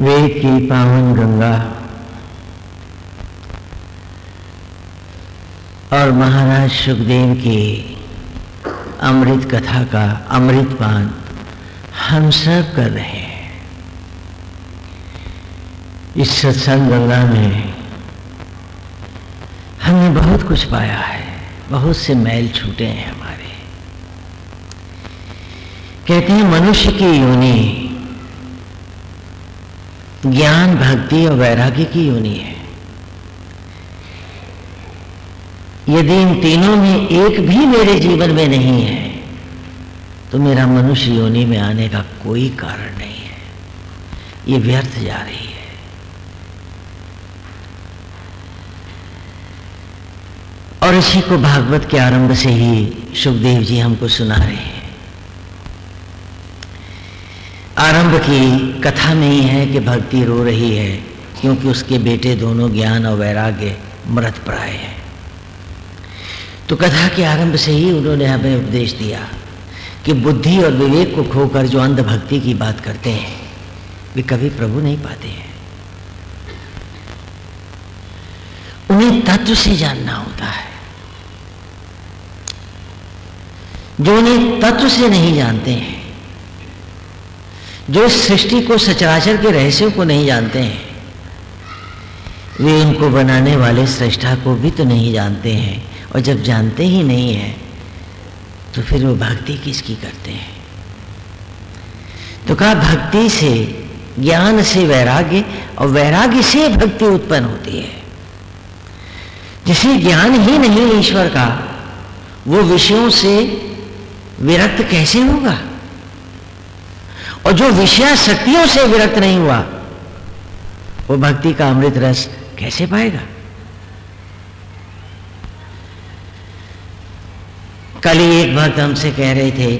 वेद की पावन गंगा और महाराज सुखदेव की अमृत कथा का अमृत पान हम सब कर रहे हैं। इस सत्संग गंगा में हमने बहुत कुछ पाया है। बहुत से मैल छूटे हैं हमारे। कहते हैं, मनुष्य की योनि ज्ञान, भक्ति और वैराग्य की योनि है। यदि इन तीनों में एक भी मेरे जीवन में नहीं है तो मेरा मनुष्य योनि में आने का कोई कारण नहीं है। ये व्यर्थ जा रही है। और इसी को भागवत के आरंभ से ही सुखदेव जी हमको सुना रहे हैं। आरंभ की कथा में ही है कि भक्ति रो रही है, क्योंकि उसके बेटे दोनों ज्ञान और वैराग्य मृत प्राय हैं। तो कथा के आरंभ से ही उन्होंने हमें उपदेश दिया कि बुद्धि और विवेक को खोकर जो अंध भक्ति की बात करते हैं, वे कभी प्रभु नहीं पाते हैं। उन्हें तत्व से जानना होता है। जो उन्हें तत्व से नहीं जानते हैं जो सृष्टि को सचराचर के रहस्यों को नहीं जानते हैं, वे इनको बनाने वाले सृष्टा को भी तो नहीं जानते हैं, और जब जानते ही नहीं है तो फिर वो भक्ति किसकी करते हैं? तो कहा, भक्ति से, ज्ञान से वैराग्य, और वैराग्य से भक्ति उत्पन्न होती है। जिसे ज्ञान ही नहीं ईश्वर का, वो विषयों से विरक्त कैसे होगा? और जो विषय शक्तियों से विरक्त नहीं हुआ, वो भक्ति का अमृत रस कैसे पाएगा? कल ही एक भक्त हमसे कह रहे थे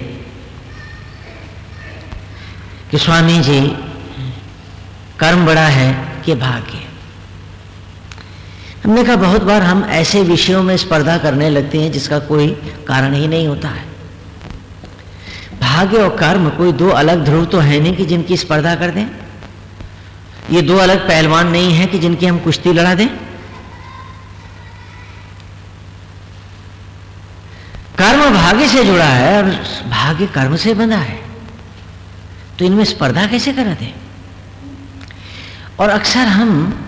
कि स्वामी जी, कर्म बड़ा है कि भाग्य हमने कहा, बहुत बार हम ऐसे विषयों में स्पर्धा करने लगते हैं जिसका कोई कारण ही नहीं होता है। भाग्य और कर्म कोई दो अलग ध्रुव तो है नहीं कि जिनकी स्पर्धा कर दें? ये दो अलग पहलवान नहीं है कि जिनकी हम कुश्ती लड़ा दें? कर्म भाग्य से जुड़ा है और भाग्य कर्म से बंधा है। तो इनमें स्पर्धा कैसे करा दें? और अक्सर हम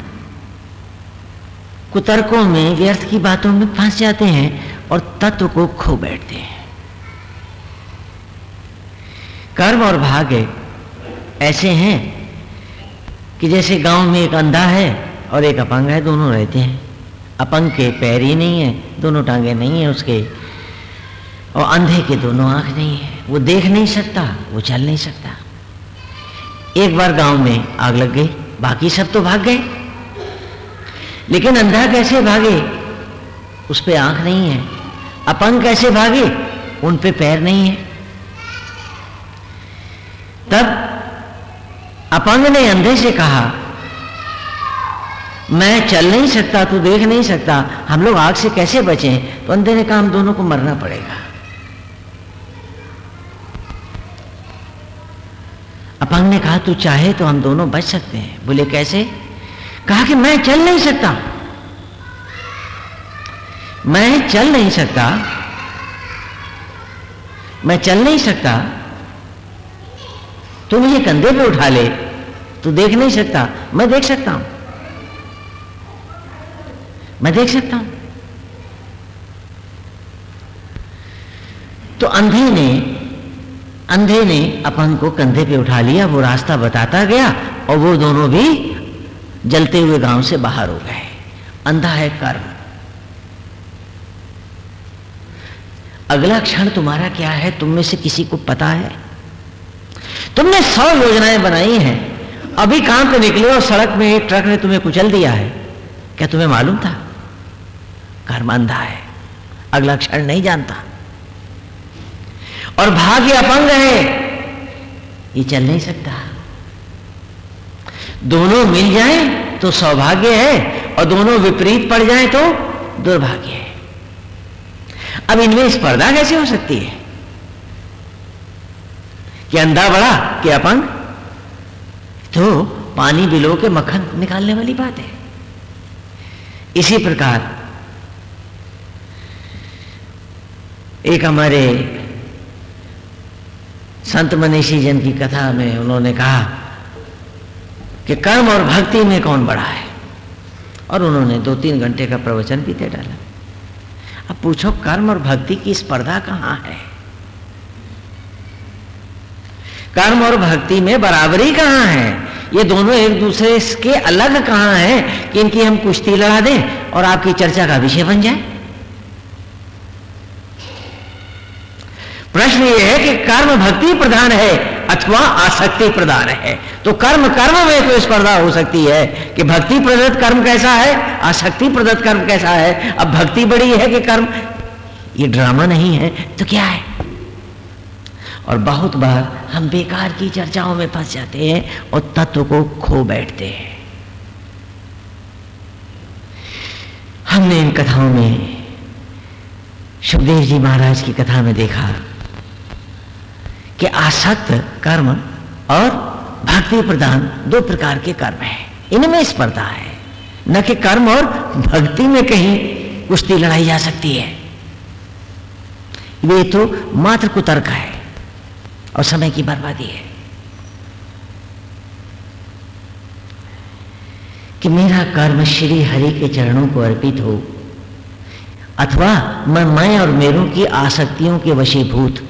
कुतर्कों में व्यर्थ की बातों में फंस जाते हैं और तत्व को खो बैठते हैं। कर्म और भाग्य ऐसे हैं कि जैसे गाँव में एक अंधा है और एक अपंग है, दोनों रहते हैं। अपंग के पैर ही नहीं है, दोनों टांगे नहीं है उसके। और अंधे के दोनों आँख नहीं है। वो देख नहीं सकता, वो चल नहीं सकता। एक बार गाँव में आग लग गई, बाकी सब तो भाग गए। लेकिन अंधा कैसे भागे? उस पर आँख नहीं है। अपंग कैसे भागे? उन पे पैर नहीं है। तब अपंग ने अंधे से कहा, मैं चल नहीं सकता, तू देख नहीं सकता, हम लोग आग से कैसे बचें? तो अंधे ने कहा, हम दोनों को मरना पड़ेगा। अपंग ने कहा, तू चाहे तो हम दोनों बच सकते हैं। बोले, कैसे? कहा कि, मैं चल नहीं सकता। मैं चल नहीं सकता? मैं चल नहीं सकता? तू मुझे कंधे पे उठा ले। तू देख नहीं सकता। मैं देख सकता हूँ। मैं देख सकता हूँ। तो अंधे ने अंधे ने अपन को कंधे पे उठा लिया, वो रास्ता बताता गया और वो दोनों भी जलते हुए गाँव से बाहर हो गए। अंधा है कर्म। अगला क्षण तुम्हारा क्या है? तुम में से किसी को पता है? तुमने सौ योजनाएँ बनाई हैं। अभी काम पे निकले और सड़क में एक ट्रक ने तुम्हें कुचल दिया है। क्या तुम्हें मालूम था? कर्म अंधा है। अगला क्षण नहीं जानता। और भाग्य अपंग है। ये चल नहीं सकता। दोनों मिल जाए तो सौभाग्य है और दोनों विपरीत पड़ जाए तो दुर्भाग्य है। अब इनमें स्पर्धा कैसे हो सकती है? कि अंधा बड़ा, कि अपंग। तो पानी बिलो के मक्खन निकालने वाली बात है। इसी प्रकार, एक हमारे संत मनीषी जन की कथा में उन्होंने कहा कि कर्म और भक्ति में कौन बड़ा है। और उन्होंने दो तीन घंटे का प्रवचन भी दे डाला। अब पूछो, कर्म और भक्ति की स्पर्धा कहाँ है? कर्म और भक्ति में बराबरी कहाँ है? ये दोनों एक दूसरे के अलग कहाँ है कि इनकी हम कुश्ती लड़ा दें और आपकी चर्चा का विषय बन जाए? प्रश्न यह है कि कर्म भक्ति प्रधान है अथवा आसक्ति प्रधान है? तो कर्म कर्म में तो स्पर्धा हो सकती है कि भक्ति प्रदत्त कर्म कैसा है, आसक्ति प्रदत्त कर्म कैसा है? अब भक्ति बड़ी है कि कर्म? ये ड्रामा नहीं है तो क्या है? और बहुत बार हम बेकार की चर्चाओं में फंस जाते हैं और तत्व को खो बैठते हैं। हमने इन कथाओं में सुखदेव जी महाराज की कथा में देखा कि आसक्त कर्म और भक्ति प्रदान दो प्रकार के कर्म है। इनमें स्पर्धा है। न कि कर्म और भक्ति में कहीं कुश्ती लड़ाई जा सकती है। वे तो मात्र कुतर्क है। और समय की बर्बादी है कि मेरा कर्म श्री हरि के चरणों को अर्पित हो, अथवा मैं मैं और मेरों की आसक्तियों के वशीभूत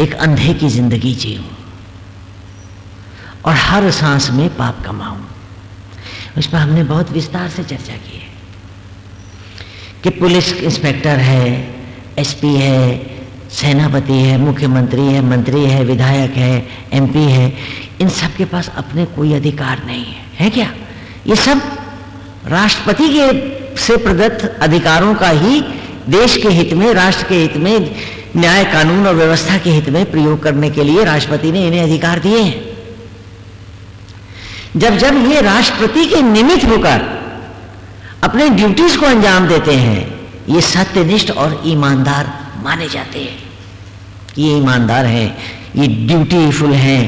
एक अंधे की ज़िंदगी जीऊं और हर सांस में पाप कमाऊं। उस पर हमने बहुत विस्तार से चर्चा की है कि पुलिस इंस्पेक्टर है, एसपी है सेनापति है, मुख्यमंत्री है, मंत्री है, विधायक है एमपी है, इन सब के पास अपने कोई अधिकार नहीं है। है क्या? ये सब राष्ट्रपति के से प्रदत्त अधिकारों का ही देश के हित में, राष्ट्र के हित में, न्याय कानून और व्यवस्था के हित में प्रयोग करने के लिए राष्ट्रपति ने इन्हें अधिकार दिए हैं। जब जब ये राष्ट्रपति के निमित्त होकर अपने ड्यूटीज़ को अंजाम देते हैं, ये सत्यनिष्ठ और ईमानदार माने जाते हैं। ये ईमानदार हैं, ये ड्यूटीफुल हैं,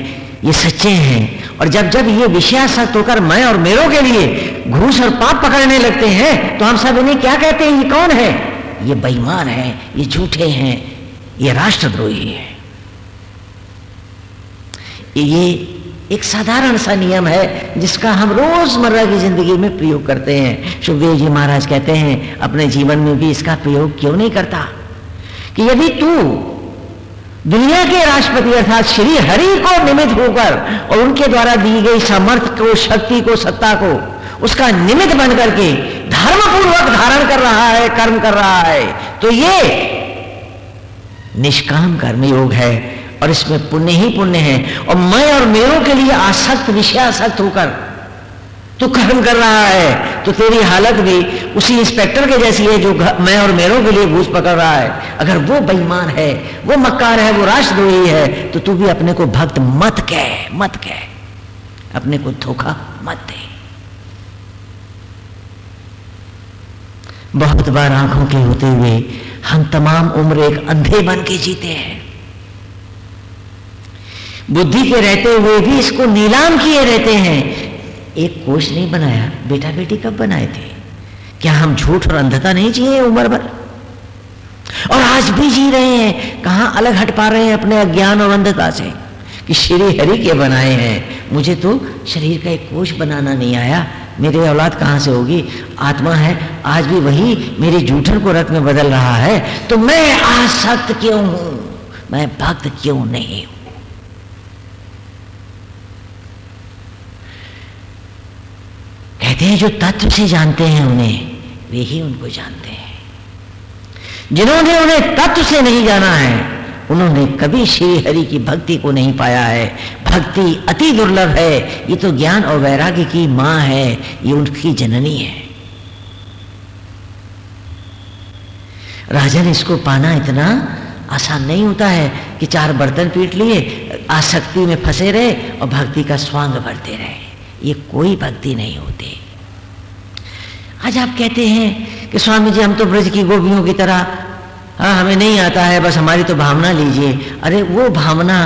ये सच्चे हैं। और जब जब ये विषयासक्त होकर मैं और मेरों के लिए घूस और पाप पकड़ने लगते हैं तो हम सब इन्हें क्या कहते हैं? ये कौन है? ये बेईमान है, ये झूठे हैं, ये राष्ट्रद्रोही है। ये एक साधारण सा नियम है, जिसका हम रोज़मर्रा की ज़िंदगी में प्रयोग करते हैं। सुखदेव जी महाराज कहते हैं, अपने जीवन में भी इसका प्रयोग क्यों नहीं करता? कि यदि तू दुनिया के राष्ट्रपति अर्थात श्री हरि को निमित्त होकर और उनके द्वारा दी गई सामर्थ्य को, शक्ति को, सत्ता को, उसका निमित्त बन करके धर्मपूर्वक धारण कर रहा है, कर्म कर रहा है तो ये निष्काम कर्म योग है और इसमें पुण्य ही पुण्य है। और मैं और मेरों के लिए आसक्त विषय विषयासक्त होकर तो कर्म कर रहा है तो तेरी हालत भी उसी इंस्पेक्टर के जैसी है जो मैं और मेरों के लिए घूस पकड़ रहा है। अगर वो बेईमान है, वो मक्कार है, वो राष्ट्रद्रोही है तो तू भी अपने को भक्त मत कह मत कह। अपने को धोखा मत दे। बहुत बार आँखों के होते हुए हम तमाम उम्र एक अंधे बन के जीते हैं। बुद्धि के रहते हुए भी इसको नीलाम किए रहते हैं एक कोष नहीं बनाया बेटा बेटी कब बनाए थे? क्या हम झूठ और अंधता नहीं जिए उम्र भर? और आज भी जी रहे हैं, कहाँ अलग हट पा रहे हैं अपने अज्ञान और अंधता से? कि श्री हरि के बनाए हैं। मुझे तो शरीर का एक कोष बनाना नहीं आया। मेरी औलाद कहाँ से होगी? आत्मा है, आज भी वही मेरी जूठन को रथ में बदल रहा है। तो मैं आसक्त क्यों हूँ? मैं भक्त क्यों नहीं हूँ? कहते हैं, जो तत्व से जानते हैं उन्हें, वे ही उनको जानते हैं। जिन्होंने उन्हें तत्व से नहीं जाना है, उन्होंने कभी श्री हरि की भक्ति को नहीं पाया है। भक्ति अति दुर्लभ है। ये तो ज्ञान और वैराग्य की माँ है, ये उनकी जननी है। राजन इसको पाना इतना आसान नहीं होता है कि चार बर्तन पीट लिए, आसक्ति में फंसे रहे और भक्ति का स्वांग भरते रहे। ये कोई भक्ति नहीं होती। आज आप कहते हैं कि स्वामी जी, हम तो ब्रज की गोपियों की तरह हाँ हमें नहीं आता है, बस हमारी तो भावना लीजिए। अरे, वो भावना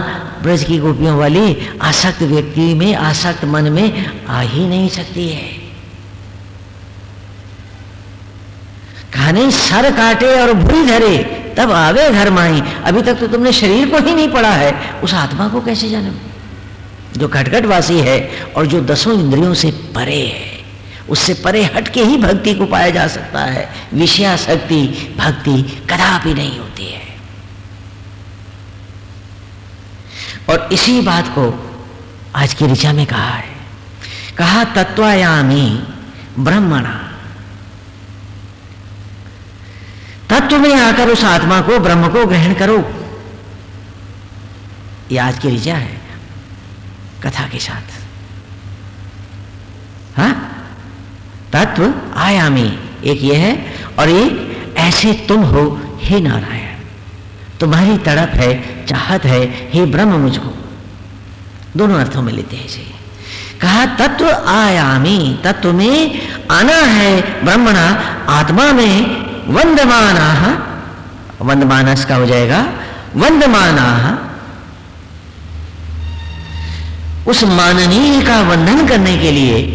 ब्रज की गोपियों वाली आसक्त व्यक्ति में, आसक्त मन में आ ही नहीं सकती है। कहानी, सर काटे और भूरी धरे, तब आवे घर माई। अभी तक तो तुमने शरीर को ही नहीं पढ़ा है, उस आत्मा को कैसे जानो जो खटखटवासी है और जो दसों इंद्रियों से परे है। उससे परे हट के ही भक्ति को पाया जा सकता है। विषयाशक्ति भक्ति कदापि नहीं होती है। और इसी बात को आज की ऋचा में कहा है। कहा तत्वायामी ब्रह्मणा। तत्व में आकर उस आत्मा को, ब्रह्म को ग्रहण करो। यह आज की ऋचा है, कथा के साथ। तत्व आयामी। एक यह है और एक ऐसे तुम हो, हे नारायण। तुम्हारी तड़प है, चाहत है, हे ब्रह्म मुझको दोनों अर्थों में लेते हैं इसे। कहा, तत्व आयामी, तत्व में आना है ब्रह्मणा, आत्मा में वंदमाना, वंदमानस का हो जाएगा, वंदमाना। उस माननीय का वंदन करने के लिए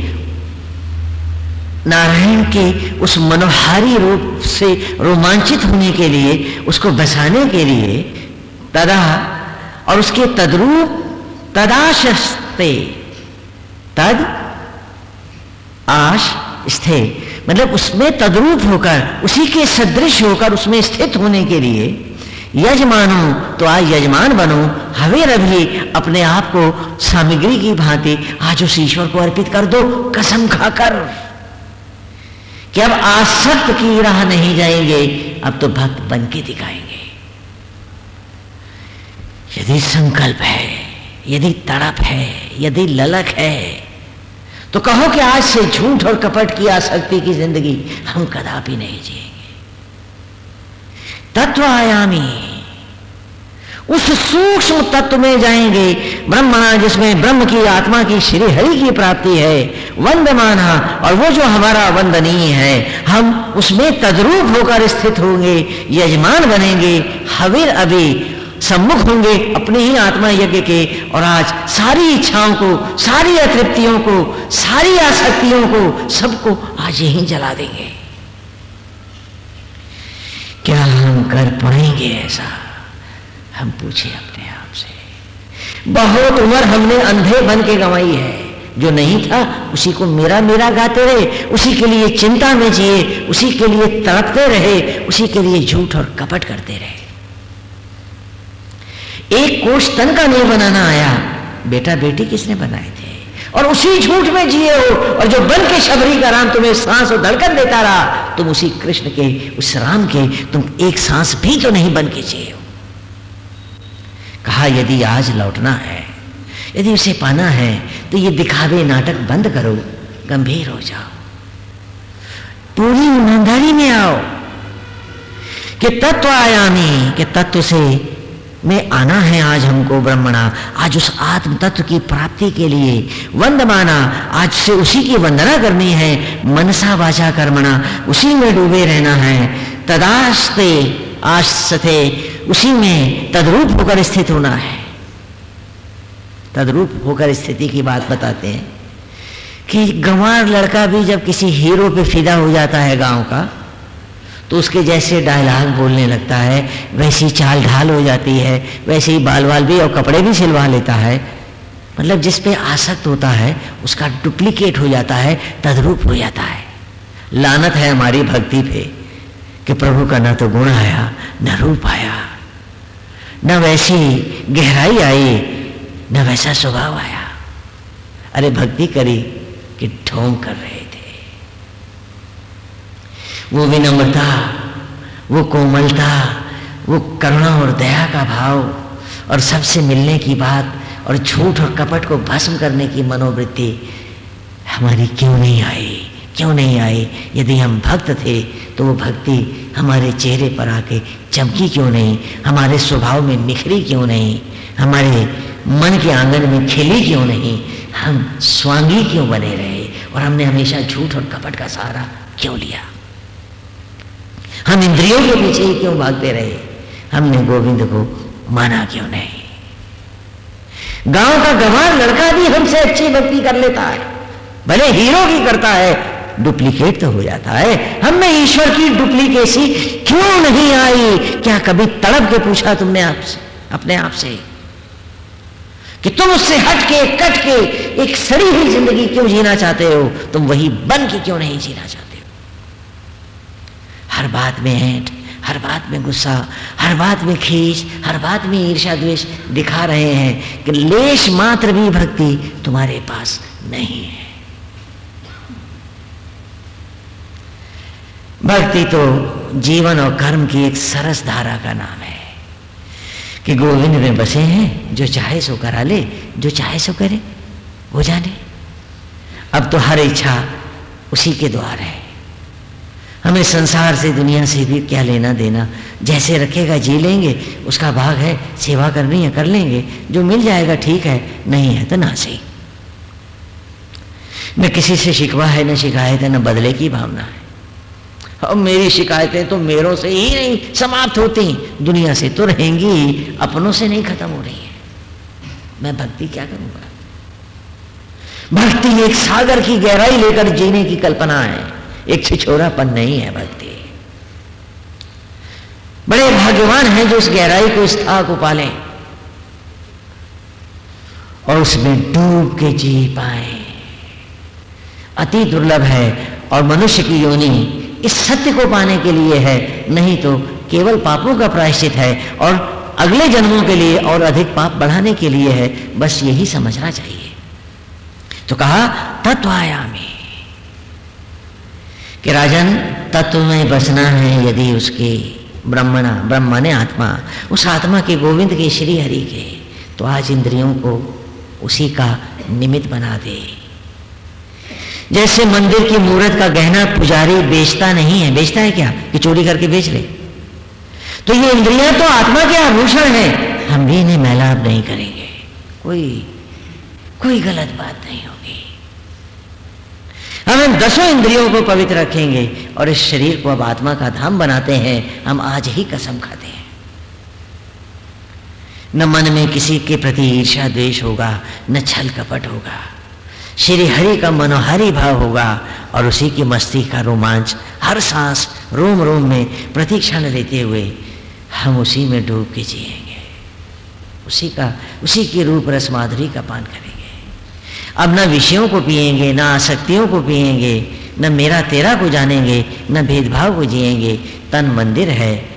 नारायण के उस मनोहारी रूप से रोमांचित होने के लिए, उसको बसाने के लिए, तदा और उसके तद्रूप तदाशस्ते, तद आश स्थे मतलब उसमें तद्रूप होकर, उसी के सदृश होकर उसमें स्थित होने के लिए, यजमानो तो आज यजमान बनो, हवे रभी अपने आप को सामग्री की भांति आज उस ईश्वर को अर्पित कर दो, कसम खाकर। कि अब आसक्त की राह नहीं जाएँगे, अब तो भक्त बन के दिखाएँगे। यदि संकल्प है, यदि तड़प है, यदि ललक है तो कहो कि आज से झूठ और कपट की आसक्ति की ज़िंदगी हम कदापि नहीं जिएँगे। तत्व आयामी उस सूक्ष्म तत्व में जाएँगे। ब्रह्मणा जिसमें ब्रह्म की आत्मा की श्री हरि की प्राप्ति है, वंदमाना। और वो जो हमारा वंदनीय है, हम उसमें तद्रूप होकर स्थित होंगे, यजमान बनेंगे। हवीर अभी सम्मुख होंगे अपने ही आत्मा यज्ञ के। और आज सारी इच्छाओं को, सारी अतृप्तियों को, सारी आसक्तियों को सबको आज यही जला देंगे। क्या हम कर पाएँगे ऐसा? हम पूछे अपने आप से। बहुत उम्र हमने अंधे बन के गंवाई है। जो नहीं था, उसी को मेरा मेरा गाते रहे, उसी के लिए चिंता में जिए, उसी के लिए तड़पते रहे, उसी के लिए झूठ और कपट करते रहे। एक कोष तन का नहीं बनाना आया। बेटा बेटी किसने बनाए थे? और उसी झूठ में जिए हो, और जो बन के शबरी का राम तुम्हें सांस और धड़कन देता रहा, तुम उसी कृष्ण के, उस राम के, तुम एक सांस भी तो नहीं बन के जिए हो? कहा, यदि आज लौटना है, यदि उसे पाना है तो ये दिखावे नाटक बंद करो, गंभीर हो जाओ। पूरी ईमानदारी में आओ कि तत्व आयामी कि तत्व से में आना है आज हमको, ब्रह्मणा। आज उस आत्म तत्व की प्राप्ति के लिए वंदमाना, आज से उसी की वंदना करनी है। मनसा वाचा कर्मणा, उसी में डूबे रहना है। तदास्ते आस्ते उसी में तद्रूप होकर स्थित होना है। तद्रूप होकर स्थिति की बात बताते हैं कि गंवार लड़का भी जब किसी हीरो पे फिदा हो जाता है गाँव का तो उसके जैसे डायलॉग बोलने लगता है, वैसी चाल ढाल हो जाती है, वैसे ही बाल बाल भी और कपड़े भी सिलवा लेता है। मतलब जिस पे आसक्त होता है, उसका डुप्लीकेट हो जाता है, तद्रूप हो जाता है। लानत है हमारी भक्ति पे कि प्रभु का न तो गुण आया, न रूप आया। न वैसी गहराई आई, न वैसा स्वभाव आया। अरे भक्ति करी कि ढोंग कर रहे थे। वो विनम्रता, वो कोमलता, वो करुणा और दया का भाव और सबसे मिलने की बात और झूठ और कपट को भस्म करने की मनोवृत्ति हमारी क्यों नहीं आई? क्यों नहीं आई? यदि हम भक्त थे तो वो भक्ति हमारे चेहरे पर आके चमकी क्यों नहीं? हमारे स्वभाव में निखरी क्यों नहीं? हमारे मन के आँगन में खिली क्यों नहीं? हम स्वांगी क्यों बने रहे? और हमने हमेशा झूठ और कपट का सहारा क्यों लिया? हम इंद्रियों के पीछे ही क्यों भागते रहे? हमने गोविंद को माना क्यों नहीं? गाँव का गंवार लड़का भी हमसे अच्छी भक्ति कर लेता है। भले हीरो की करता है डुप्लीकेट तो हो जाता है। हम में ईश्वर की डुप्लीकेसी क्यों नहीं आई? क्या कभी तड़प के पूछा तुमने आपसे? अपने आप से? कि तुम उससे हट के कट के एक सड़ी हुई ज़िंदगी क्यों जीना चाहते हो? तुम वही बन के क्यों नहीं जीना चाहते हो? हर बात में ऐठ, हर बात में गुस्सा, हर बात में खींच हर बात में ईर्षा द्वेष दिखा रहे हैं कि लेश मात्र भी भक्ति तुम्हारे पास नहीं है। भक्ति तो जीवन और कर्म की एक सरस धारा का नाम है कि गोविंद में बसे हैं, जो चाहे सो करा ले, जो चाहे सो करे, वो जाने। अब तो हर इच्छा उसी के द्वार है। हमें संसार से, दुनिया से भी क्या लेना देना, जैसे रखेगा जी लेंगे, उसका भाग है, सेवा करनी है, कर लेंगे, जो मिल जाएगा ठीक है, नहीं है तो ना सही। न किसी से शिकवा है, न शिकायत है, न बदले की भावना है। अब मेरी शिकायतें तो मेरों से ही नहीं समाप्त होती दुनिया से तो रहेंगी, अपनों से नहीं खत्म हो रही है। मैं भक्ति क्या करूँगा? भक्ति एक सागर की गहराई लेकर जीने की कल्पना है। एक छिछोरापन नहीं है भक्ति। बड़े भाग्यवान हैं जो उस गहराई को स्था को पालें और उसमें डूब के जी पाए। अति दुर्लभ है और मनुष्य की योनि इस सत्य को पाने के लिए है। नहीं तो केवल पापों का प्रायश्चित है और अगले जन्मों के लिए और अधिक पाप बढ़ाने के लिए है। बस यही समझना चाहिए। तो कहा तत्वायामी कि राजन, तत्व में बसना है यदि उसके ब्रह्मणा ब्रह्म ने आत्मा, उस आत्मा के गोविंद के श्री हरि के तो आज इंद्रियों को उसी का निमित्त बना दे। जैसे मंदिर की मूर्त का गहना पुजारी बेचता नहीं है। बेचता है क्या? कि चोरी करके बेच ले। तो ये इंद्रियाँ तो आत्मा के आभूषण है। हम भी इन्हें मैलाप नहीं करेंगे। कोई कोई गलत बात नहीं होगी। हम इन दसों इंद्रियों को पवित्र रखेंगे और इस शरीर को अब आत्मा का धाम बनाते हैं। हम आज ही कसम खाते हैं। न मन में किसी के प्रति ईर्षा द्वेष होगा, न छल कपट होगा। श्री हरि का मनोहारी भाव होगा और उसी की मस्ती का रोमांच हर सांस रोम रोम में प्रतीक्षण लेते हुए हम उसी में डूब के जिएँगे। उसी का, उसी के रूप रस माधुरी का पान करेंगे। अब न विषयों को पिएँगे, न आसक्तियों को पिएँगे, न मेरा तेरा को जानेंगे, न भेदभाव को जिएँगे। तन मंदिर है,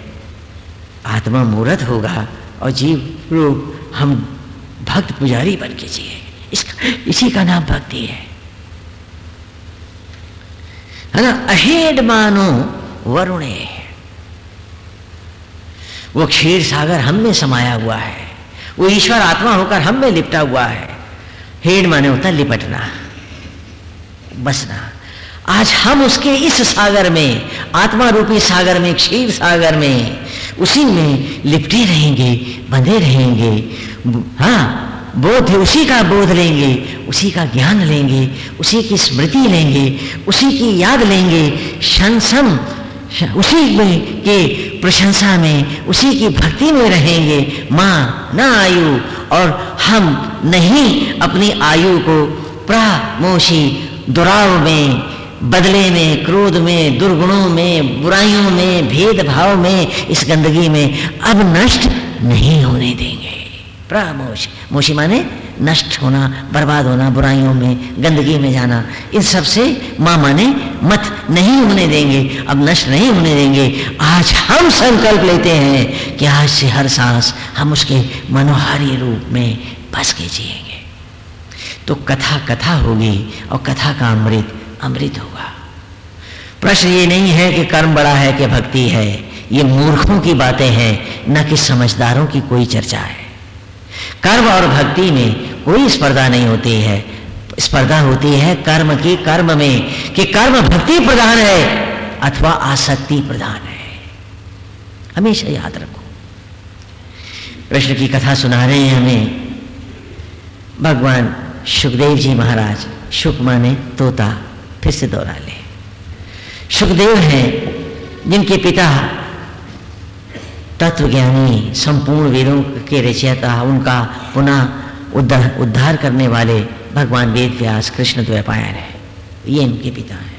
आत्मा मूर्त होगा और जीव रूप हम भक्त पुजारी बन के जिएँगे। इसका इसी का नाम भक्ति है। है ना? अहेड मानो वरुणे वो क्षीर सागर हम में समाया हुआ है। वो ईश्वर आत्मा होकर हम में लिपटा हुआ है। हेड माने होता लिपटना, बसना। आज हम उसके इस सागर में, आत्मा रूपी सागर में, क्षीर सागर में, उसी में लिपटे रहेंगे, बंधे रहेंगे। हाँ बोध है, उसी का बोध लेंगे, उसी का ज्ञान लेंगे, उसी की स्मृति लेंगे, उसी की याद लेंगे, शंसम उसी में के प्रशंसा में, उसी की भक्ति में रहेंगे, माँ न आयु, और हम नहीं अपनी आयु को प्रामोशी, दुराव में, बदले में, क्रोध में, दुर्गुणों में, बुराइयों में, भेदभाव में, इस गंदगी में अब नष्ट नहीं होने देंगे। प्रामोश मोशी माने, नष्ट होना, बर्बाद होना, बुराइयों में, गंदगी में जाना, इन सबसे माँ माने, मत नहीं होने देंगे, अब नष्ट नहीं होने देंगे। आज हम संकल्प लेते हैं कि आज से हर सांस हम उसके मनोहारी रूप में बस के जिएँगे। तो कथा कथा होगी और कथा का अमृत अमृत होगा। प्रश्न ये नहीं है कि कर्म बड़ा है कि भक्ति है। ये मूर्खों की बातें हैं, न कि समझदारों की कोई चर्चा है। कर्म और भक्ति में कोई स्पर्धा नहीं होती है। स्पर्धा होती है कर्म की, कर्म में, कि कर्म भक्ति प्रधान है अथवा आसक्ति प्रधान है। हमेशा याद रखो। कृष्ण की कथा सुना रहे हैं हमें। भगवान सुखदेव जी महाराज, सुख माने तोता, फिर से दोहरा ले। सुखदेव हैं, जिनके पिता तत्वज्ञानी संपूर्ण वेदों के रचयता, उनका पुनः उद्धार उद्धार करने वाले भगवान वेद व्यास कृष्ण द्वैपायन है। ये इनके पिता हैं।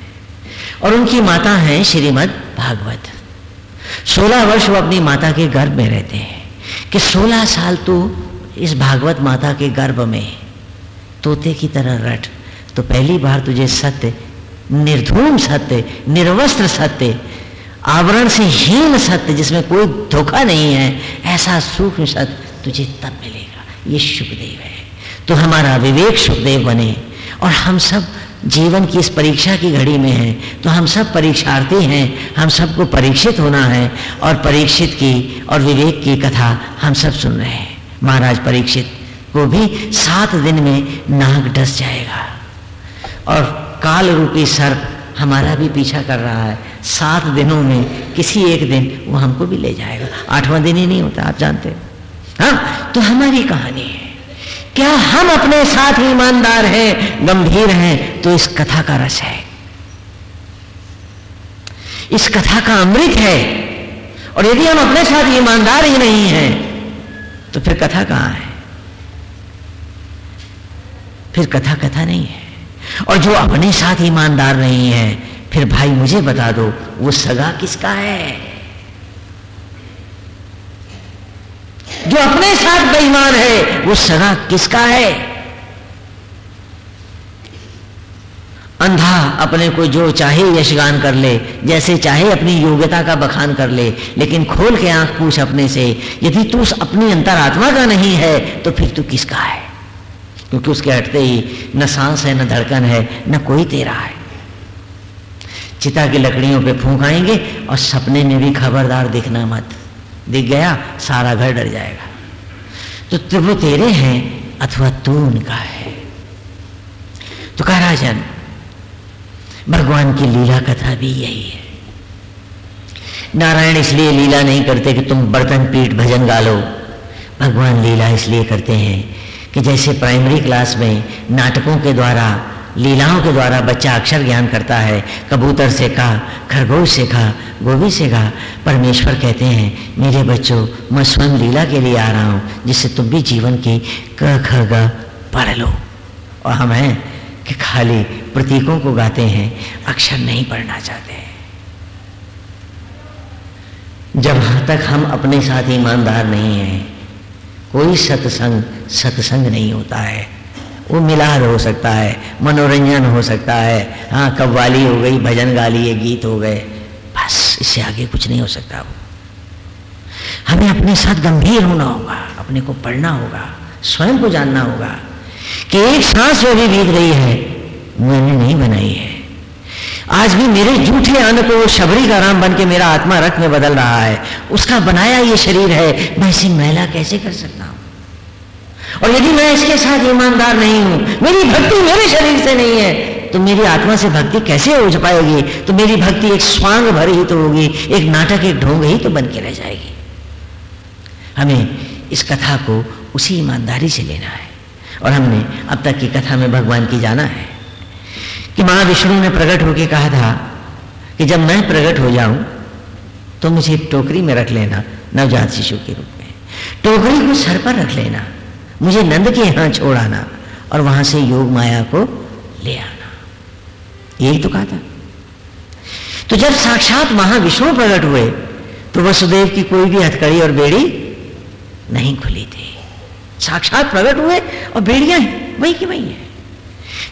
और उनकी माता हैं श्रीमद भागवत। सोलह वर्ष वो अपनी माता के गर्भ में रहते हैं। कि सोलह साल तो इस भागवत माता के गर्भ में तोते की तरह रट। तो पहली बार तुझे सत्य, निर्धूम सत्य, निर्वस्त्र सत्य आवरण से हीन सत्य जिसमें कोई धोखा नहीं है, ऐसा सूक्ष्म सत्य तुझे तब मिलेगा। ये सुखदेव है। तो हमारा विवेक सुखदेव बने और हम सब जीवन की इस परीक्षा की घड़ी में हैं। तो हम सब परीक्षार्थी हैं, हम सबको परीक्षित होना है और परीक्षित की और विवेक की कथा हम सब सुन रहे हैं। महाराज परीक्षित को भी सात दिन में नाक डस जाएगा और काल रूपी सर्प हमारा भी पीछा कर रहा है। सात दिनों में किसी एक दिन वो हमको भी ले जाएगा। आठवां दिन ही नहीं होता, आप जानते हो। हाँ तो हमारी कहानी है। क्या हम अपने साथ ईमानदार हैं, गंभीर हैं तो इस कथा का रस है। इस कथा का अमृत है। और यदि हम अपने साथ ईमानदार ही नहीं हैं तो फिर कथा कहाँ है? फिर कथा कथा नहीं है। और जो अपने साथ ईमानदार नहीं है फिर भाई मुझे बता दो, वो सगा किसका है? जो अपने साथ बेईमान है, वो सगा किसका है? अंधा अपने को जो चाहे यशगान कर ले, जैसे चाहे अपनी योग्यता का बखान कर ले, लेकिन खोल के आँख पूछ अपने से, यदि तू अपनी अंतरात्मा का नहीं है तो फिर तू किसका है? क्योंकि उसके हटते ही, न सांस है, न धड़कन है, न कोई तेरा है। चिता की लकड़ियों पे फूंक आएँगे और सपने में भी खबरदार दिखना मत। दिख गया, सारा घर डर जाएगा। तो वो तेरे हैं अथवा तू उनका है? तो कहा, राजन, भगवान की लीला कथा भी यही है। नारायण इसलिए लीला नहीं करते कि तुम बर्तन, पीठ, भजन गा लो। भगवान लीला इसलिए करते हैं कि जैसे प्राइमरी क्लास में नाटकों के द्वारा लीलाओं के द्वारा बच्चा अक्षर ज्ञान करता है। कबूतर से कहा खरगोश से कहा गोभी से कहा परमेश्वर कहते हैं, मेरे बच्चों, मैं स्वयं लीला के लिए आ रहा हूँ, जिससे तुम भी जीवन की क, ख, ग पढ़ लो। और हम हैं कि खाली प्रतीकों को गाते हैं, अक्षर नहीं पढ़ना चाहते जब तक हम अपने साथ ईमानदार नहीं हैं, कोई सत्संग सत्संग नहीं होता है। वो मिलाद हो सकता है, मनोरंजन हो सकता है। हाँ कव्वाली हो गई, भजन गा लिए, गीत हो गए। बस, इससे आगे कुछ नहीं हो सकता वो। हमें अपने साथ गंभीर होना होगा, अपने को पढ़ना होगा, स्वयं को जानना होगा कि एक सांस जो भी बीत गई है, मैंने नहीं बनाई है। आज भी मेरे झूठे अन्न को शबरी का राम बन के मेरा आत्मा रथ में बदल रहा है। उसका बनाया ये शरीर है, मैं इसे महिला कैसे कर सकता हूँ? और यदि मैं इसके साथ ईमानदार नहीं हूँ, मेरी भक्ति मेरे शरीर से नहीं है तो मेरी आत्मा से भक्ति कैसे हो पाएगी? तो मेरी भक्ति एक स्वांग भर ही तो होगी, एक नाटक, एक ढोंग ही तो बन के रह जाएगी। हमें इस कथा को उसी ईमानदारी से लेना है। और हमने अब तक की कथा में भगवान की जाना है कि माँ विष्णु ने प्रकट होकर कहा था कि जब मैं प्रकट हो जाऊँ तो मुझे टोकरी में रख लेना, नवजात शिशु के रूप में। टोकरी को सर पर रख लेना। मुझे नंद के यहाँ छोड़ आना और वहाँ से योग माया को ले आना। यही तो कहा था। तो जब साक्षात महाविष्णु प्रकट हुए तो वसुदेव की कोई भी हथकड़ी और बेड़ी नहीं खुली थी। साक्षात प्रकट हुए और बेड़ियाँ वही की वही है।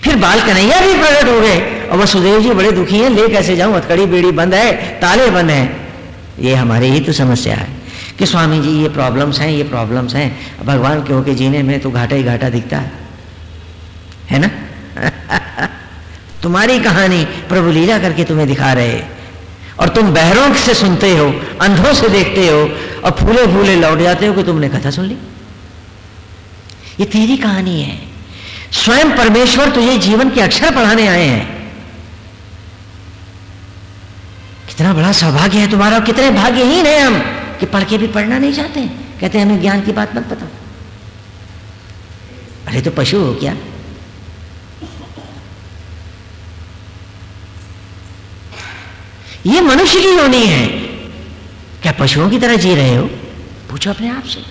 फिर बाल कन्हैया भी प्रकट हो गए और वसुदेव जी बड़े दुखी हैं, ले कैसे जाऊँ? हथकड़ी, बेड़ी बंद है, ताले बंद है। ये हमारी ही तो समस्या है। कि स्वामी जी, ये प्रॉब्लम्स हैं, ये प्रॉब्लम्स हैं। भगवान के होके जीने में तो घाटा ही घाटा दिखता है। है ना? तुम्हारी कहानी प्रभु लीला करके तुम्हें दिखा रहे और तुम बहरों से सुनते हो, अंधों से देखते हो, और फूले फूले लौट जाते हो कि तुमने कथा सुन ली। ये तेरी कहानी है। स्वयं परमेश्वर तुझे जीवन के अक्षर पढ़ाने आए हैं। कितना बड़ा सौभाग्य है तुम्हारा कितने भाग्यहीन है हम। कि पढ़ के भी पढ़ना नहीं चाहते कहते हमें ज्ञान की बात मत बताओ। अरे तो पशु हो क्या? ये मनुष्य की योनि है। क्या पशुओं की तरह जी रहे हो? पूछो अपने आप से।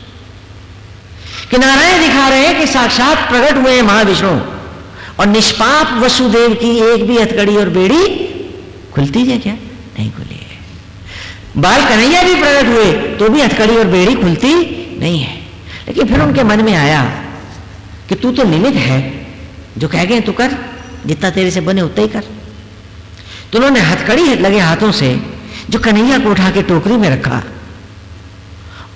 कि नारायण दिखा रहे हैं कि साक्षात प्रकट हुए हैं महाविष्णु। और निष्पाप वसुदेव की एक भी हथकड़ी और बेड़ी खुलती है क्या? नहीं खुली है। बाल कन्हैया भी प्रकट हुए तो भी हथकड़ी और बेड़ी खुलती नहीं है। लेकिन फिर उनके मन में आया कि तू तो निमित है, जो कह गए तू कर, जितना तेरे से बने उतना ही कर। तो उन्होंने हथकड़ी लगे हाथों से जो कन्हैया को उठा के टोकरी में रखा।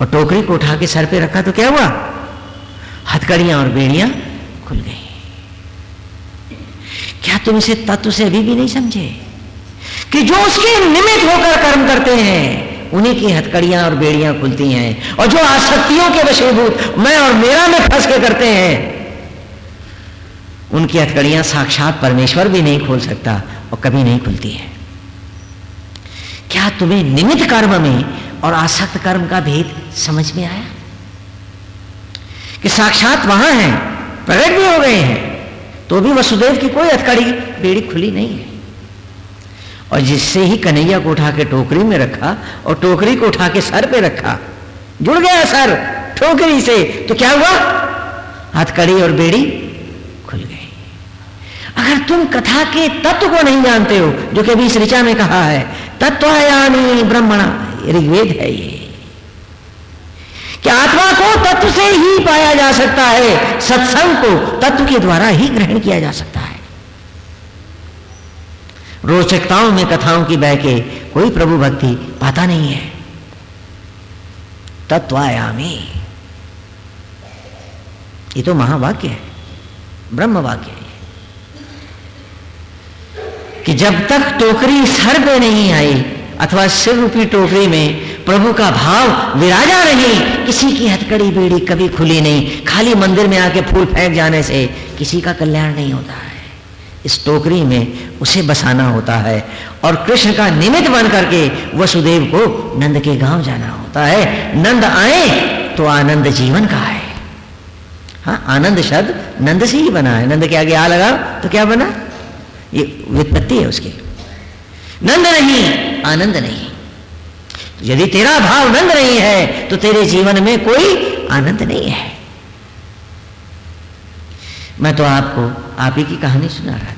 और टोकरी को उठा के सर पे रखा तो क्या हुआ? हथकड़ियाँ और बेड़ियाँ खुल गई। क्या तुम इसे तत्व से अभी भी नहीं समझे? कि जो उसके निमित्त होकर कर्म करते हैं, उन्हीं की हथकड़ियाँ और बेड़ियाँ खुलती हैं। और जो आसक्तियों के वशीभूत मैं और मेरा में फंस के करते हैं, उनकी हथकड़ियाँ साक्षात परमेश्वर भी नहीं खोल सकता और कभी नहीं खुलती है। क्या तुम्हें निमित्त कर्म में और आसक्त कर्म का भेद समझ में आया? कि साक्षात वहाँ है प्रकट भी हो गए हैं तो भी वसुदेव की कोई हथकड़ी, बेड़ी खुली नहीं है। और जिससे ही कन्हैया को उठा के टोकरी में रखा और टोकरी को उठा के सर पे रखा। जुड़ गया सर ठोकरी से। तो क्या हुआ? हथकड़ी और बेड़ी खुल गई। अगर तुम कथा के तत्व को नहीं जानते हो, जो कि अभी इस ऋचा में कहा है तत्वयानी ब्रह्मणा ऋग्वेद है ये। कि आत्मा को तत्व से ही पाया जा सकता है, सत्संग को तत्व के द्वारा ही ग्रहण किया जा सकता है। रोचकताओं में, कथाओं की बह के कोई प्रभु भक्ति पाता नहीं है। तत्वायामी ये तो महावाक्य है ब्रह्म वाक्य है कि जब तक टोकरी सर पे नहीं आई, अथवा सिर रूपी टोकरी में प्रभु का भाव विराजा नहीं किसी की हथकड़ी बेड़ी कभी खुली नहीं, खाली मंदिर में आके फूल फेंक जाने से किसी का कल्याण नहीं होता। इस टोकरी में उसे बसाना होता है और कृष्ण का निमित्त बन करके वसुदेव को नंद के गाँव जाना होता है। नंद आए तो आनंद जीवन का है। हाँ आनंद शब्द नंद से ही बना है। नंद के आगे आ लगा तो क्या बना? ये वित्पत्ति है उसकी। नंद नहीं, आनंद नहीं। यदि तेरा भाव नंद नहीं है तो तेरे जीवन में कोई आनंद नहीं है। मैं तो आपको, आप ही की कहानी सुना रहा था।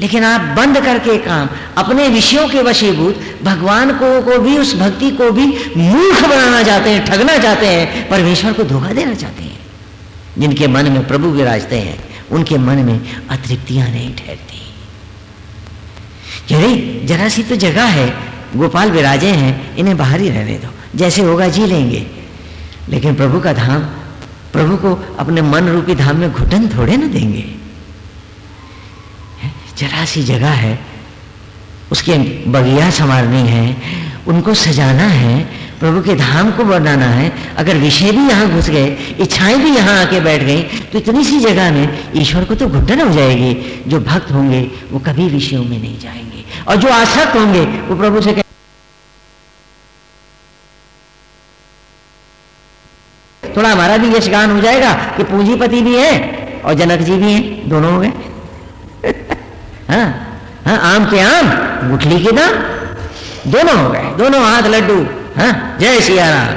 लेकिन आप बंद करके काम, अपने विषयों के वशीभूत भगवान को को भी, उस भक्ति को भी मूर्ख बनाना चाहते हैं, ठगना चाहते हैं, परमेश्वर को धोखा देना चाहते हैं। जिनके मन में प्रभु विराजते हैं, उनके मन में अतृप्तियाँ नहीं ठहरती। अरे जरा सी तो जगह है, गोपाल विराजे हैं, इन्हें बाहर ही रहने दो, जैसे होगा जी लेंगे। लेकिन प्रभु का धाम प्रभु को अपने मन रूपी धाम में घुटन थोड़े ना देंगे। जरा सी जगह है। उसके बगिया संवारनी है। उनको सजाना है। प्रभु के धाम को बनाना है। अगर विषय भी यहाँ घुस गए, इच्छाएँ भी यहाँ आके बैठ गई तो इतनी सी जगह में ईश्वर को तो घुटन हो जाएगी। जो भक्त होंगे, वो कभी विषयों में नहीं जाएँगे। और जो आसक्त होंगे, वो प्रभु से थोड़ा हमारा भी यशगान हो जाएगा कि पूंजीपति भी है और जनक जी भी हैं, दोनों हो गए। हाँ हाँ आम के आम, गुठली के दाम, दोनों हो गए, दोनों हाथ लड्डू हाँ जय सिया राम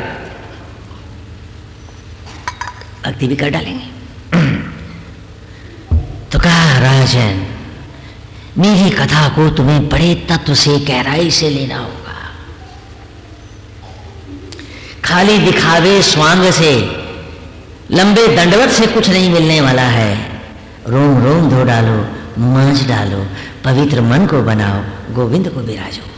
भक्ति भी कर डालेंगे। तो कहा, राजन, मेरी कथा को तुम्हें बड़े तत्व से गहराई से लेना होगा। खाली दिखावे स्वांग से, लंबे दंडवत से कुछ नहीं मिलने वाला है। रोम रोम धो डालो, मांझ डालो, पवित्र मन को बनाओ, गोविंद को विराजो।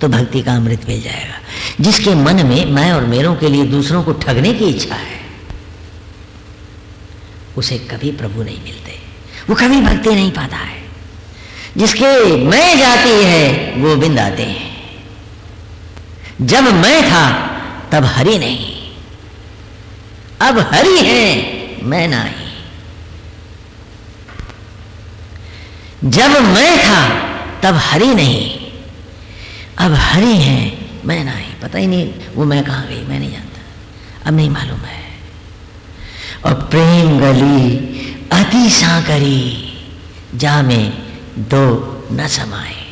तो भक्ति का अमृत मिल जाएगा, जिसके मन में मैं और मेरों के लिए दूसरों को ठगने की इच्छा है। उसे कभी प्रभु नहीं मिलते, वो कभी भक्ति नहीं पाता है। जिसके मैं जाती है, गोविंद आते हैं। जब मैं था तब हरि नहीं। अब हरि है, मैं नहीं। जब मैं था, तब हरि नहीं। अब हरि है, मैं नहीं। पता ही नहीं, वो मैं कहाँ गई, मैं नहीं जानता। अब नहीं मालूम है। और प्रेम गली, अति साकरी जा में दो न समाए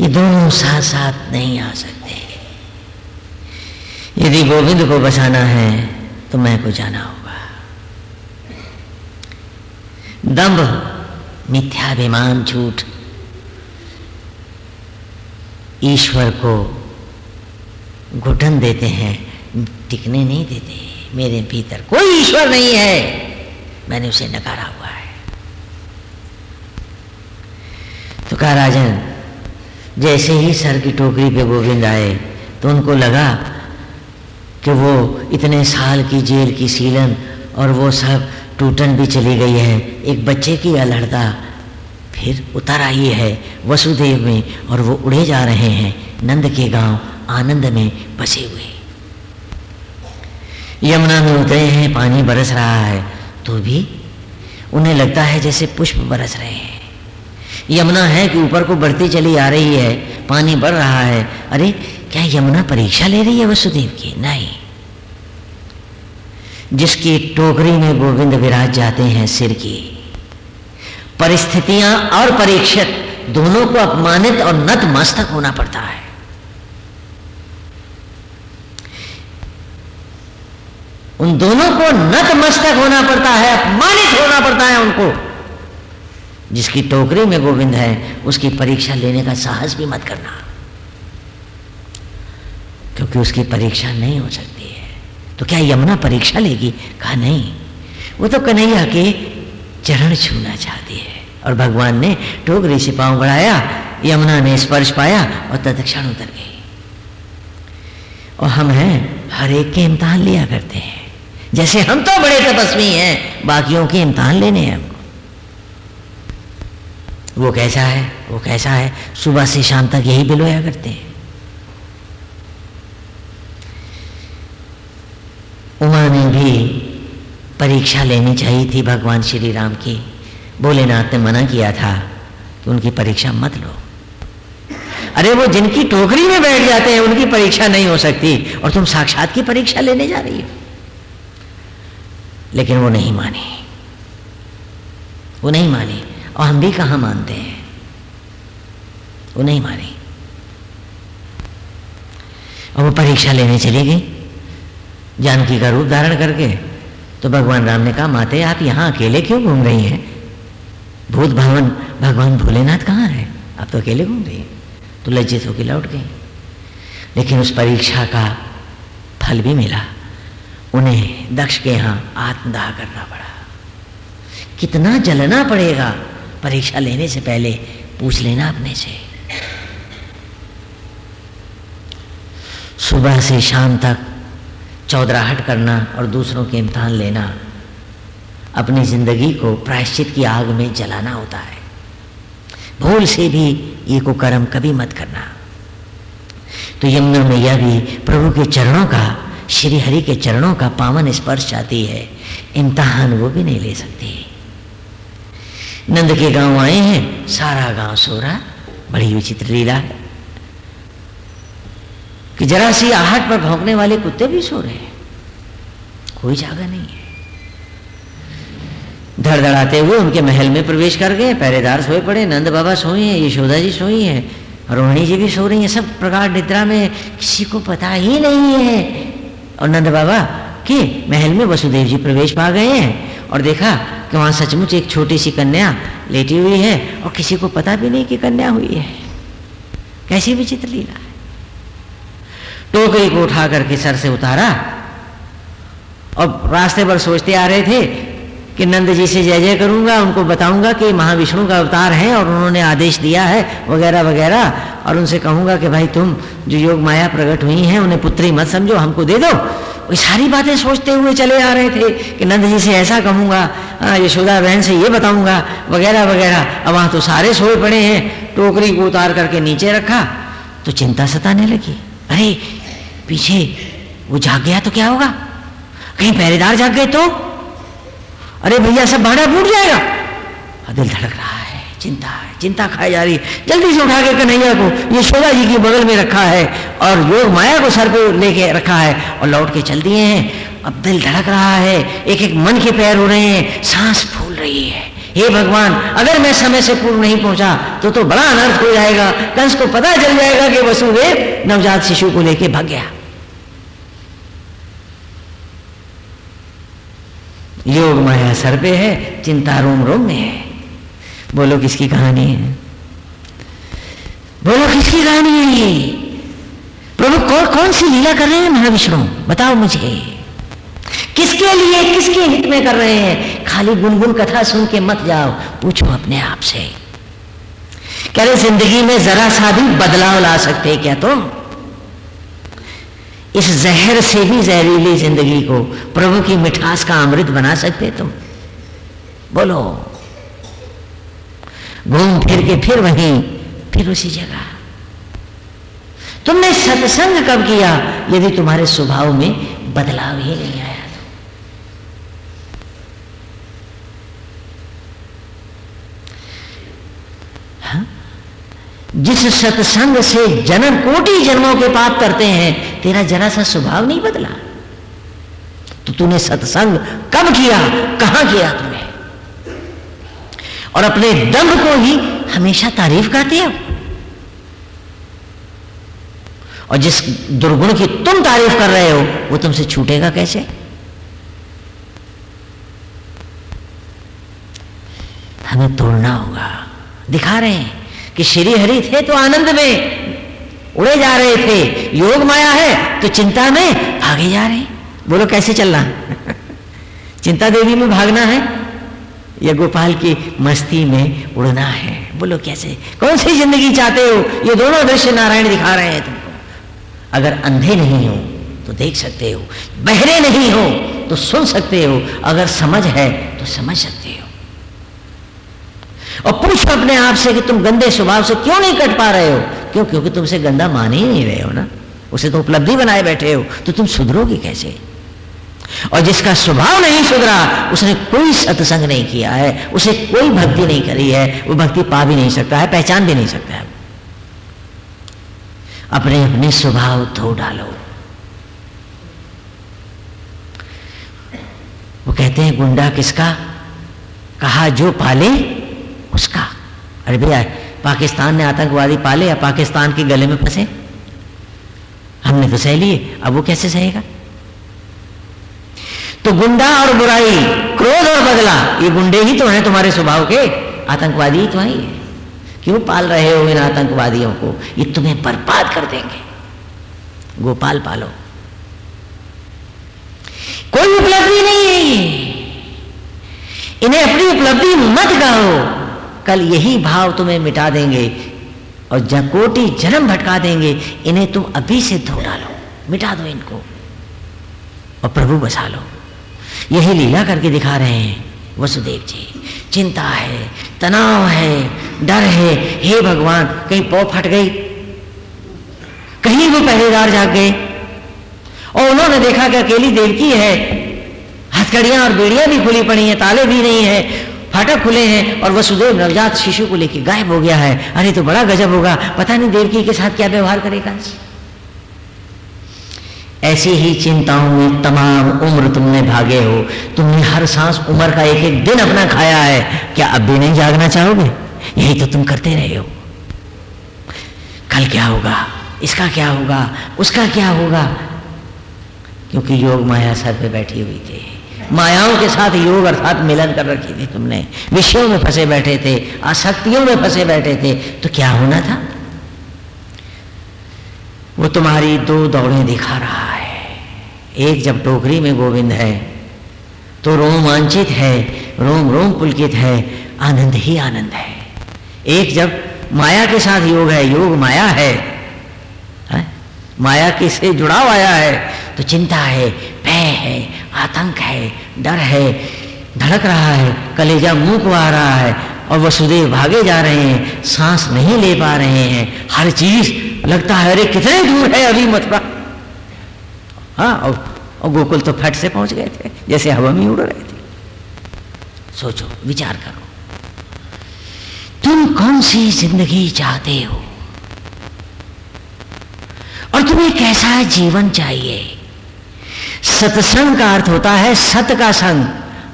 ये दोनों साथ साथ नहीं आ सकते। यदि गोविंद को बसाना है तो मैं को जाना होगा। दंभ, मिथ्याभिमान झूठ। ईश्वर को घुटन देते हैं, टिकने नहीं देते। मेरे भीतर कोई ईश्वर नहीं है। मैंने उसे नकारा हुआ है। तो कहा, राजन, जैसे ही सर की टोकरी पे गोविंद आए तो उनको लगा कि वो इतने साल की जेल की सीलन और वो सब टूटन भी चली गई है। एक बच्चे की अलहड़ता फिर उतर आई है वसुदेव में और वो उड़े जा रहे हैं। नंद के गाँव आनंद में बसे हुए। यमुना में उतरे हैं, पानी बरस रहा है। तो भी उन्हें लगता है जैसे पुष्प बरस रहे हैं। यमुना है कि ऊपर को बढ़ती चली आ रही है, पानी बढ़ रहा है। अरे क्या यमुना परीक्षा ले रही है वसुदेव की? नहीं। जिसकी टोकरी में गोविंद विराज जाते हैं सिर की। परिस्थितियाँ और परीक्षित दोनों को अपमानित और नतमस्तक होना पड़ता है। उन दोनों को नतमस्तक होना पड़ता है, अपमानित होना पड़ता है उनको। जिसकी टोकरी में गोविंद है, उसकी परीक्षा लेने का साहस भी मत करना। क्योंकि उसकी परीक्षा नहीं हो सकती है। तो क्या यमुना परीक्षा लेगी? कहा, नहीं। वो तो कन्हैया के चरण छूना चाहती है। और भगवान ने टोकरी से पाँव बढ़ाया, यमुना ने स्पर्श पाया और तत्क्षण उतर गई। और हम हैं, हर एक के इम्तहान लिया करते हैं। जैसे हम तो बड़े तपस्वी हैं, बाकियों के इम्तहान लेने हैं हमको। वो कैसा है? वो कैसा है? सुबह से शाम तक यही बिलोया करते हैं। भी परीक्षा लेनी चाहिए थी भगवान श्री राम की। भोलेनाथ ने मना किया था कि उनकी परीक्षा मत लो। अरे वो जिनकी टोकरी में बैठ जाते हैं, उनकी परीक्षा नहीं हो सकती और तुम साक्षात की परीक्षा लेने जा रही हो। लेकिन वो नहीं माने। वो नहीं माने। और हम भी कहाँ मानते हैं? वो नहीं माने। और वो परीक्षा लेने चली गई। जानकी का रूप धारण करके। तो भगवान राम ने कहा, माते, आप यहाँ अकेले क्यों घूम रही हैं? भूत भवन, भगवान भोलेनाथ कहाँ है? आप तो अकेले घूम रही हैं। तो लज्जित होकर लौट गई। लेकिन उस परीक्षा का फल भी मिला। उन्हें दक्ष के यहाँ आत्मदाह करना पड़ा। कितना जलना पड़ेगा? परीक्षा लेने से पहले पूछ लेना अपने से। सुबह से शाम तक चौधराहट करना और दूसरों के इम्तहान लेना, अपनी ज़िंदगी को प्रायश्चित की आग में जलाना होता है। भूल से भी ये को कर्म कभी मत करना। तो यमुना मैया भी प्रभु के चरणों का, श्री हरि के चरणों का पावन स्पर्श चाहती है। इम्तहान वो भी नहीं ले सकती। नंद के गाँव आए हैं, सारा गाँव सो रहा, बड़ी विचित्र लीला है। कि जरा सी आहट पर भौंकने वाले कुत्ते भी सो रहे हैं। कोई जागा नहीं है। धड़धड़ाते हुए उनके महल में प्रवेश कर गए। पहरेदार सोए पड़े, नंद बाबा सोए हैं, यशोदा जी सोई हैं, रोहिणी जी भी सो रही हैं। सब प्रकार निद्रा में किसी को पता ही नहीं है। और नंद बाबा के महल में वसुदेव जी प्रवेश पा गए हैं और देखा कि वहाँ सचमुच एक छोटी सी कन्या लेटी हुई है और किसी को पता भी नहीं कि कन्या हुई है। कैसी विचित्र लीला। टोकरी को उठा करके सर से उतारा। और रास्ते पर सोचते आ रहे थे कि नंद जी से जय जय करूँगा, उनको बताऊँगा कि महाविष्णु का अवतार है और उन्होंने आदेश दिया है, वगैरह वगैरह। और उनसे कहूँगा कि भाई तुम जो योग माया प्रकट हुई हैं, उन्हें पुत्री मत समझो, हमको दे दो। वो सारी बातें सोचते हुए चले आ रहे थे कि नंद जी से ऐसा कहूँगा यशोदा बहन से ये बताऊँगा, वगैरह वगैरह। अब वहाँ तो सारे सोए पड़े हैं, टोकरी को उतार करके नीचे रखा तो चिंता सताने लगी। अरे पीछे, वो जाग गया तो क्या होगा? कहीं पहरेदार जाग गए तो? अरे भैया, सब भाड़ा फूट जाएगा। दिल धड़क रहा है, चिंता है, चिंता खाई जा रही है। जल्दी से उठा के कन्हैया को, ये शोभा जी के बगल में रखा है और योग माया को सर पे लेके रखा है और लौट के चल दिए हैं। अब दिल धड़क रहा है एक एक मन के पैर हो रहे हैं, सांस फूल रही है। हे भगवान, अगर मैं समय से पूर्व नहीं पहुँचा तो तो बड़ा अनर्थ हो जाएगा। कंस को पता चल जाएगा कि वसुदेव नवजात शिशु को लेके भाग गया। योग माया सर पे है, चिंता रोम रोम में है। बोलो किसकी कहानी है? बोलो किसकी कहानी है ये? प्रभु, कौन कौन सी लीला कर रहे हैं महाविष्णु? बताओ मुझे। किसके लिए, किसके हित में कर रहे हैं? खाली गुनगुन कथा सुन के मत जाओ, पूछो अपने आप से। कह रहे, ज़िंदगी में जरा सा भी बदलाव ला सकते क्या तुम? इस जहर से भी जहरीली ज़िंदगी को प्रभु की मिठास का अमृत बना सकते तुम। बोलो। घूम फिर के फिर वहीं, फिर उसी जगह। तुमने सत्संग कब किया? यदि तुम्हारे स्वभाव में बदलाव ही नहीं आया तो। हाँ? जिस सत्संग से जन्म कोटि जन्मों के पाप करते हैं तेरा जरा सा स्वभाव नहीं बदला। तो तूने सत्संग कब किया, कहाँ किया तूने? और अपने दम्भ को ही हमेशा तारीफ़ करते हो। और जिस दुर्गुण की तुम तारीफ़ कर रहे हो, वो तुमसे छूटेगा कैसे? हमें तोड़ना होगा। दिखा रहे हैं कि श्री हरि थे तो आनंद में। उड़े जा रहे थे। योग माया है तो चिंता में भागे जा रहे। बोलो, कैसे चलना चिंता देवी में भागना है, या गोपाल की मस्ती में उड़ना है? बोलो, कैसे? कौन सी ज़िंदगी चाहते हो? ये दोनों दृश्य नारायण दिखा रहे हैं तुमको। अगर अंधे नहीं हो तो देख सकते हो। बहरे नहीं हो तो सुन सकते हो। अगर समझ है तो समझ सकते हो। और पूछो अपने आप से कि तुम गंदे स्वभाव से क्यों नहीं कट पा रहे हो? क्यों? क्योंकि तुमसे गंदा मान ही नहीं रहे हो ना? उसे तो उपलब्धि बनाए बैठे हो तो तुम सुधरोगे कैसे? और जिसका स्वभाव नहीं सुधरा, उसने कोई सत्संग नहीं किया है, उसे कोई भक्ति नहीं करी है, वो भक्ति पा भी नहीं सकता है, पहचान भी नहीं सकता है। अपने अपने स्वभाव धो डालो। वो कहते हैं, गुंडा किसका? कहा, जो पाले उसका। अरे भैया, पाकिस्तान ने आतंकवादी पाले या पाकिस्तान के गले में फंसे? हमने तो सह लिए, अब वो कैसे सहेगा? तो गुंडा और बुराई, क्रोध और बदला, ये गुंडे ही तो हैं तुम्हारे स्वभाव के। आतंकवादी ही तो हैं क्यों पाल रहे हो इन आतंकवादियों को? ये तुम्हें बर्बाद कर देंगे। गोपाल पालो। कोई उपलब्धि नहीं है इन्हें अपनी उपलब्धि मत कहो कल यही भाव तुम्हें मिटा देंगे और जकोटी जन्म भटका देंगे, इन्हें तुम अभी से धो डालो मिटा दो इनको और प्रभु बसा लो। यही लीला करके दिखा रहे हैं वसुदेव जी। चिंता है, तनाव है, डर है। हे भगवान, कहीं पौ फट गई? कहीं वो पहरेदार जाग गए? और उन्होंने देखा कि अकेली देवकी है। हथकड़ियाँ और बेड़ियाँ भी खुली पड़ी हैं, ताले भी नहीं है। फाटक खुले हैं और वसुदेव नवजात शिशु को लेकर गायब हो गया है। अरे तो बड़ा गजब होगा। पता नहीं देवकी के साथ क्या व्यवहार करेगा ऐसी ही चिंताओं में तमाम उम्र तुमने भागे हो। तुमने हर सांस उम्र का एक एक दिन अपना खाया है। क्या अब भी नहीं जागना चाहोगे? यही तो तुम करते रहे हो। कल क्या होगा? इसका क्या होगा? उसका क्या होगा? क्योंकि योग माया सर पे बैठी हुई थी। मायाओं के साथ योग अर्थात मिलन कर रखी थी तुमने। विषयों में फंसे बैठे थे आसक्तियों में फंसे बैठे थे तो क्या होना था? वो तुम्हारी दो दौड़ें दिखा रहा है। एक जब टोकरी में गोविंद है तो रोमांचित है रोम रोम पुलकित है आनंद ही आनंद है। एक जब माया के साथ योग है योग माया है, है? माया के से जुड़ाव आया है? तो चिंता है भय है आतंक है डर है धड़क रहा है कलेजा मुँह को आ रहा है और वसुदेव भागे जा रहे हैं सांस नहीं ले पा रहे हैं। हर चीज़ लगता है अरे कितने दूर है अभी मथुरा। हाँ और, और गोकुल तो फट से पहुँच गए थे जैसे हवा में उड़ रहे थे। सोचो विचार करो। तुम कौन सी ज़िंदगी चाहते हो? और तुम्हें कैसा जीवन चाहिए? सत्संग का अर्थ होता है सत का संग।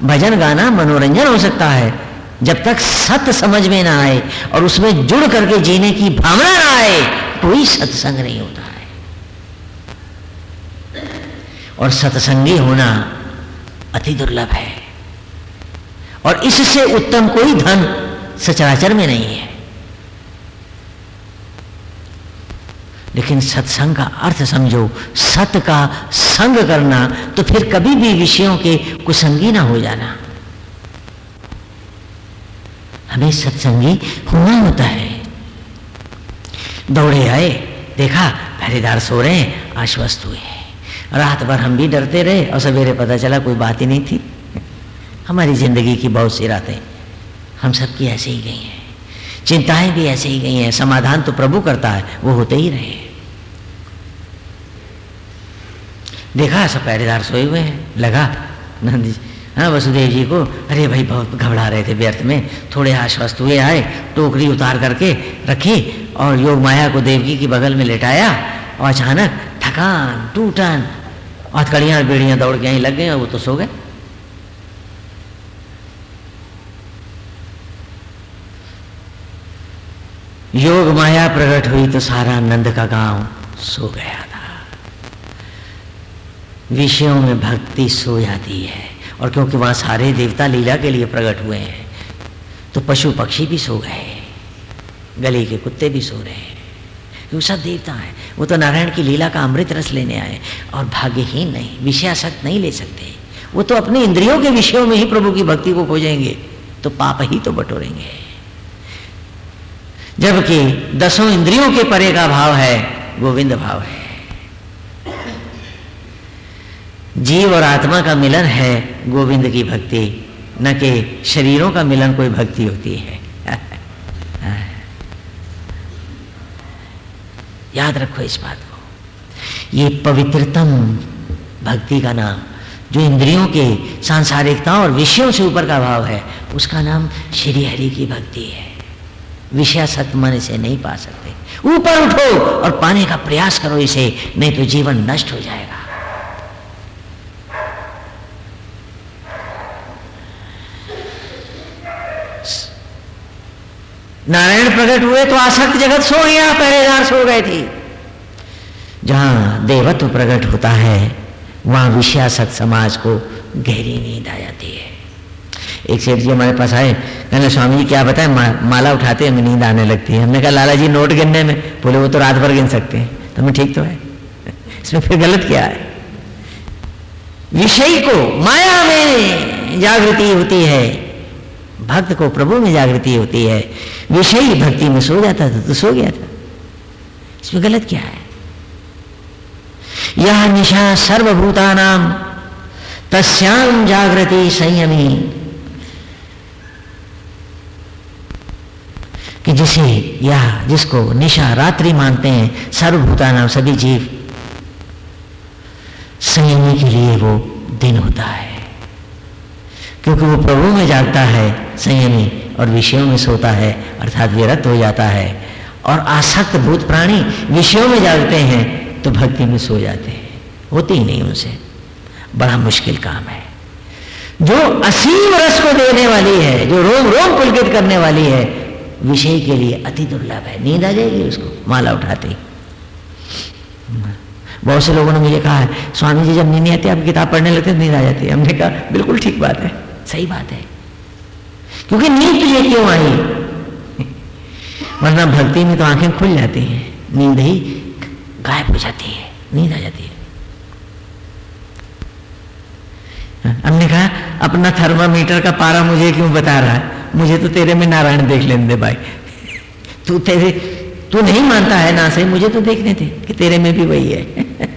भजन गाना मनोरंजन हो सकता है। जब तक सत समझ में ना आए और उसमें जुड़ करके जीने की भावना ना आए, कोई सत्संग नहीं होता है। और सत्संगी होना अति दुर्लभ है। और इससे उत्तम कोई धन सचराचर में नहीं है। लेकिन सत्संग का अर्थ समझो सत का संग करना तो फिर कभी भी विषयों के कुसंगी ना हो जाना। हमें सत्संगी होना होता है। दौड़े आए, देखा, पहरेदार सो रहे हैं, आश्वस्त हुए रात भर हम भी डरते रहे और सवेरे पता चला कोई बात ही नहीं थी। हमारी ज़िंदगी की बहुत सी रातें, हम सबकी ऐसे ही गई हैं। चिंताएँ भी ऐसे ही गई हैं, समाधान तो प्रभु करता है, वो होते ही रहे। देखा सब पहरेदार सोए हुए हैं? लगा, नंद जी। हाँ वसुदेव जी को, अरे भाई, बहुत घबरा रहे थे व्यर्थ में। थोड़े आश्वस्त हुए, आए, टोकरी उतार करके रखी और योग माया को देवकी की बगल में लेटाया और अचानक थकान, टूटन, हथकड़ियाँ बेड़ियाँ दौड़ के यहीं लग गई और वो तो सो गए। योग माया प्रकट हुई तो सारा नंद का गाँव सो गया था। विषयों में भक्ति सो जाती है और क्योंकि वहाँ सारे देवता लीला के लिए प्रकट हुए हैं तो पशु पक्षी भी सो गए गली के कुत्ते भी सो रहे हैं। वो सब देवता है, वो तो नारायण की लीला का अमृत रस लेने आए और भाग्यहीन नहीं, विषयासक्त नहीं ले सकते। वो तो अपने इंद्रियों के विषयों में ही प्रभु की भक्ति को खोजेंगे तो पाप ही तो बटोरेंगे। जबकि दसों इंद्रियों के परे का भाव है, गोविंद भाव है। जीव और आत्मा का मिलन है गोविंद की भक्ति, न कि शरीरों का मिलन कोई भक्ति होती है। याद रखो इस बात को। ये पवित्रतम भक्ति का नाम, जो इंद्रियों के सांसारिकता और विषयों से ऊपर का भाव है, उसका नाम श्री हरि की भक्ति है। विषय सत मन इसे नहीं पा सकते। ऊपर उठो और पाने का प्रयास करो इसे, नहीं तो जीवन नष्ट हो जाएगा। नारायण प्रकट हुए तो आसक्त जगत सो गया, पहरेदार सो गए थे। जहाँ देवत्व प्रकट होता है, वहाँ विषयासक्त समाज को गहरी नींद आ जाती है। एक सेठ जी हमारे पास आए कहने स्वामी जी क्या बताए मा, माला उठाते हमें नींद आने लगती है। हमने कहा लाला जी नोट गिनने में बोले वो तो रात भर गिन सकते हैं। तो हमें ठीक तो है। इसमें फिर गलत क्या है? विषय को माया में जागृति होती है भक्त को प्रभु में जागृति होती है। विषय भक्ति में सो जाता था तो सो गया था। इसमें गलत क्या है? यह निशा सर्वभूता नाम तस्याम जागृति संयमी। कि जिसे या जिसको निशा रात्रि मानते हैं, सर्वभूता नाम सभी जीव, संयमी के लिए वो दिन होता है। क्योंकि वो प्रभु में जागता है, संयमी और विषयों में सोता है, अर्थात विरक्त हो जाता है। और आसक्त भूत प्राणी विषयों में जागते हैं तो भक्ति में सो जाते हैं। होती ही नहीं उनसे। बड़ा मुश्किल काम है। जो असीम रस को देने वाली है, जो रोम रोम पुलकित करने वाली है विषय के लिए अति दुर्लभ है। नींद आ जाएगी उसको, माला उठाते बहुत से लोगों ने मुझे कहा है स्वामी जी, जब नींद नहीं आती, आप किताब पढ़ने लगते नींद आ जाती है। हमने कहा, बिल्कुल ठीक बात है। सही बात है। क्योंकि नींद तुझे क्यों आई? वरना भक्ति में तो आँखें खुल जाती हैं, नींद ही गायब हो जाती है, नींद आ जाती है। हमने कहा, अपना थर्मामीटर का पारा मुझे क्यों बता रहा है? मुझे तो तेरे में नारायण देख लेने दे भाई। तू तेरे, तू नहीं मानता है ना सही, मुझे तो देखने थे कि तेरे में भी वही है।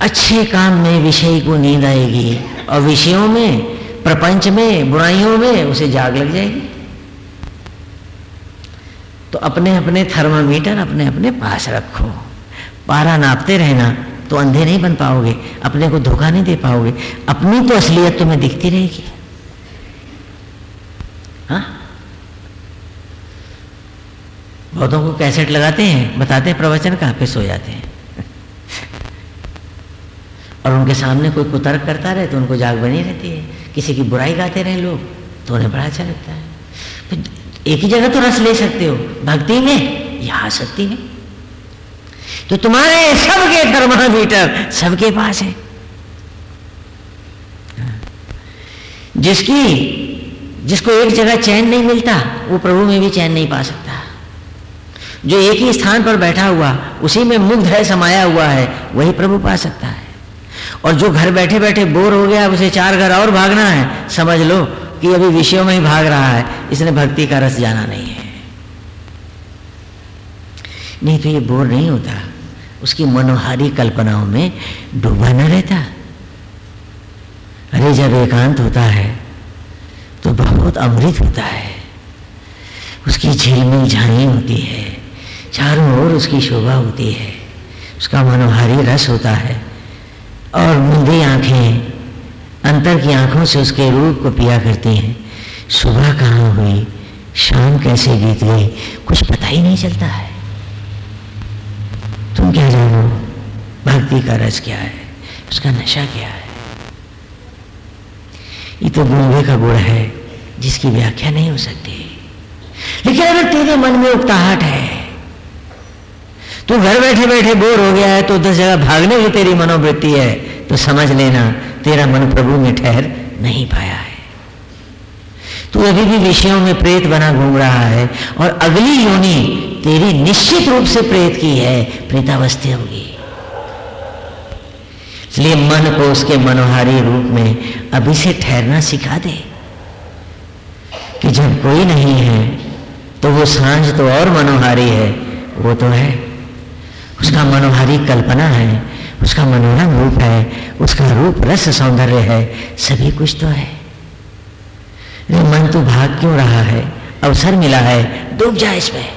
अच्छे काम में विषय को नींद आएगी और विषयों में, प्रपंच में, बुराइयों में उसे जाग लग जाएगी। तो अपने अपने थर्मामीटर अपने अपने पास रखो। पारा नापते रहना तो अंधे नहीं बन पाओगे, अपने को धोखा नहीं दे पाओगे। अपनी तो असलियत तुम्हें दिखती रहेगी। हाँ? बहुतों को कैसेट लगाते हैं, बताते हैं प्रवचन, कहाँ पे सो जाते हैं? और उनके सामने कोई कुतर्क करता रहे तो उनको जाग बनी रहती है। किसी की बुराई गाते रहे लोग तो उन्हें बड़ा अच्छा लगता है। फिर एक ही जगह तो रस ले सकते हो। भक्ति में या आसक्ति में तो तुम्हारे सबके थर्मामीटर सबके पास है। जिसकी जिसको एक जगह चैन नहीं मिलता, वो प्रभु में भी चैन नहीं पा सकता। जो एक ही स्थान पर बैठा हुआ, उसी में मुग्ध है, समाया हुआ है, वही प्रभु पा सकता है। और जो घर बैठे बैठे बोर हो गया उसे चार घर और भागना है, समझ लो कि अभी विषयों में ही भाग रहा है, इसने भक्ति का रस जाना नहीं है। नहीं तो ये बोर नहीं होता, उसकी मनोहारी कल्पनाओं में डूबा न रहता। अरे जब एकांत होता है तो बहुत अमृत होता है। उसकी झिलमिल झाई होती है। चारों ओर उसकी शोभा होती है। उसका मनोहारी रस होता है। और मुंदी आँखें अंतर की आँखों से उसके रूप को पिया करती हैं। सुबह कहाँ हुई? शाम कैसे बीत गई? कुछ पता ही नहीं चलता है। तुम क्या जानो? भक्ति का रस क्या है? उसका नशा क्या है? ये तो गूँगे का गुण है, जिसकी व्याख्या नहीं हो सकती। लेकिन अगर तेरे मन में उकताहट है, तू घर बैठे बैठे बोर हो गया है तो दस जगह भागने की तेरी मनोवृत्ति है तो समझ लेना, तेरा मन प्रभु में ठहर नहीं पाया है। तू अभी भी विषयों में प्रेत बना घूम रहा है, और अगली योनि तेरी निश्चित रूप से प्रेत की है, प्रेतावस्था होगी। इसलिए मन को उसके मनोहारी रूप में अभी से ठहरना सिखा दे। कि जब कोई नहीं है तो वो साँझ तो और मनोहारी है, वो तो है। उसका मनोहारी कल्पना है, उसका मनोरम रूप है, उसका रूप रस सौंदर्य है, सभी कुछ तो है। मन तो भाग क्यों रहा है? अवसर मिला है, डूब जाए इसमें।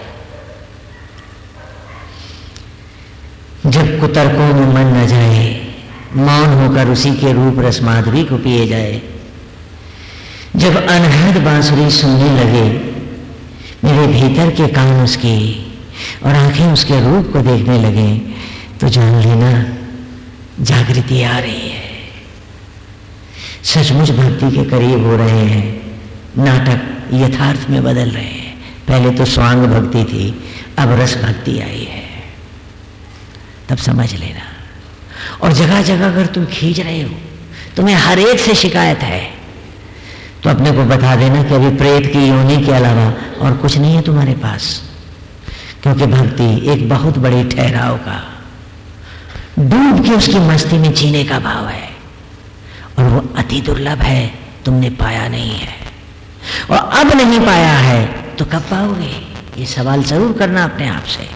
जब कुतर्कों में मन न जाए मौन होकर उसी के रूप रस माधुरी को पिए जाए। जब अनहद बांसुरी सुनने लगे, मेरे भीतर के कान उसकी और आँखें उसके रूप को देखने लगे तो जान लेना, जागृति आ रही है। सचमुच भक्ति के करीब हो रहे हैं, नाटक यथार्थ में बदल रहे हैं। पहले तो स्वांग भक्ति थी, अब रस भक्ति आई है। तब समझ लेना। और जगह जगह अगर तुम खींच रहे हो, तुम्हें हर एक से शिकायत है तो अपने को बता देना कि अभी प्रेत की योनि के अलावा और कुछ नहीं है तुम्हारे पास, क्योंकि भक्ति एक बहुत बड़ी ठहराव का, डूब के उसकी मस्ती में जीने का भाव है, और वो अति दुर्लभ है, तुमने पाया नहीं है। और अब नहीं पाया है तो कब पाओगे? ये सवाल ज़रूर करना अपने आप से।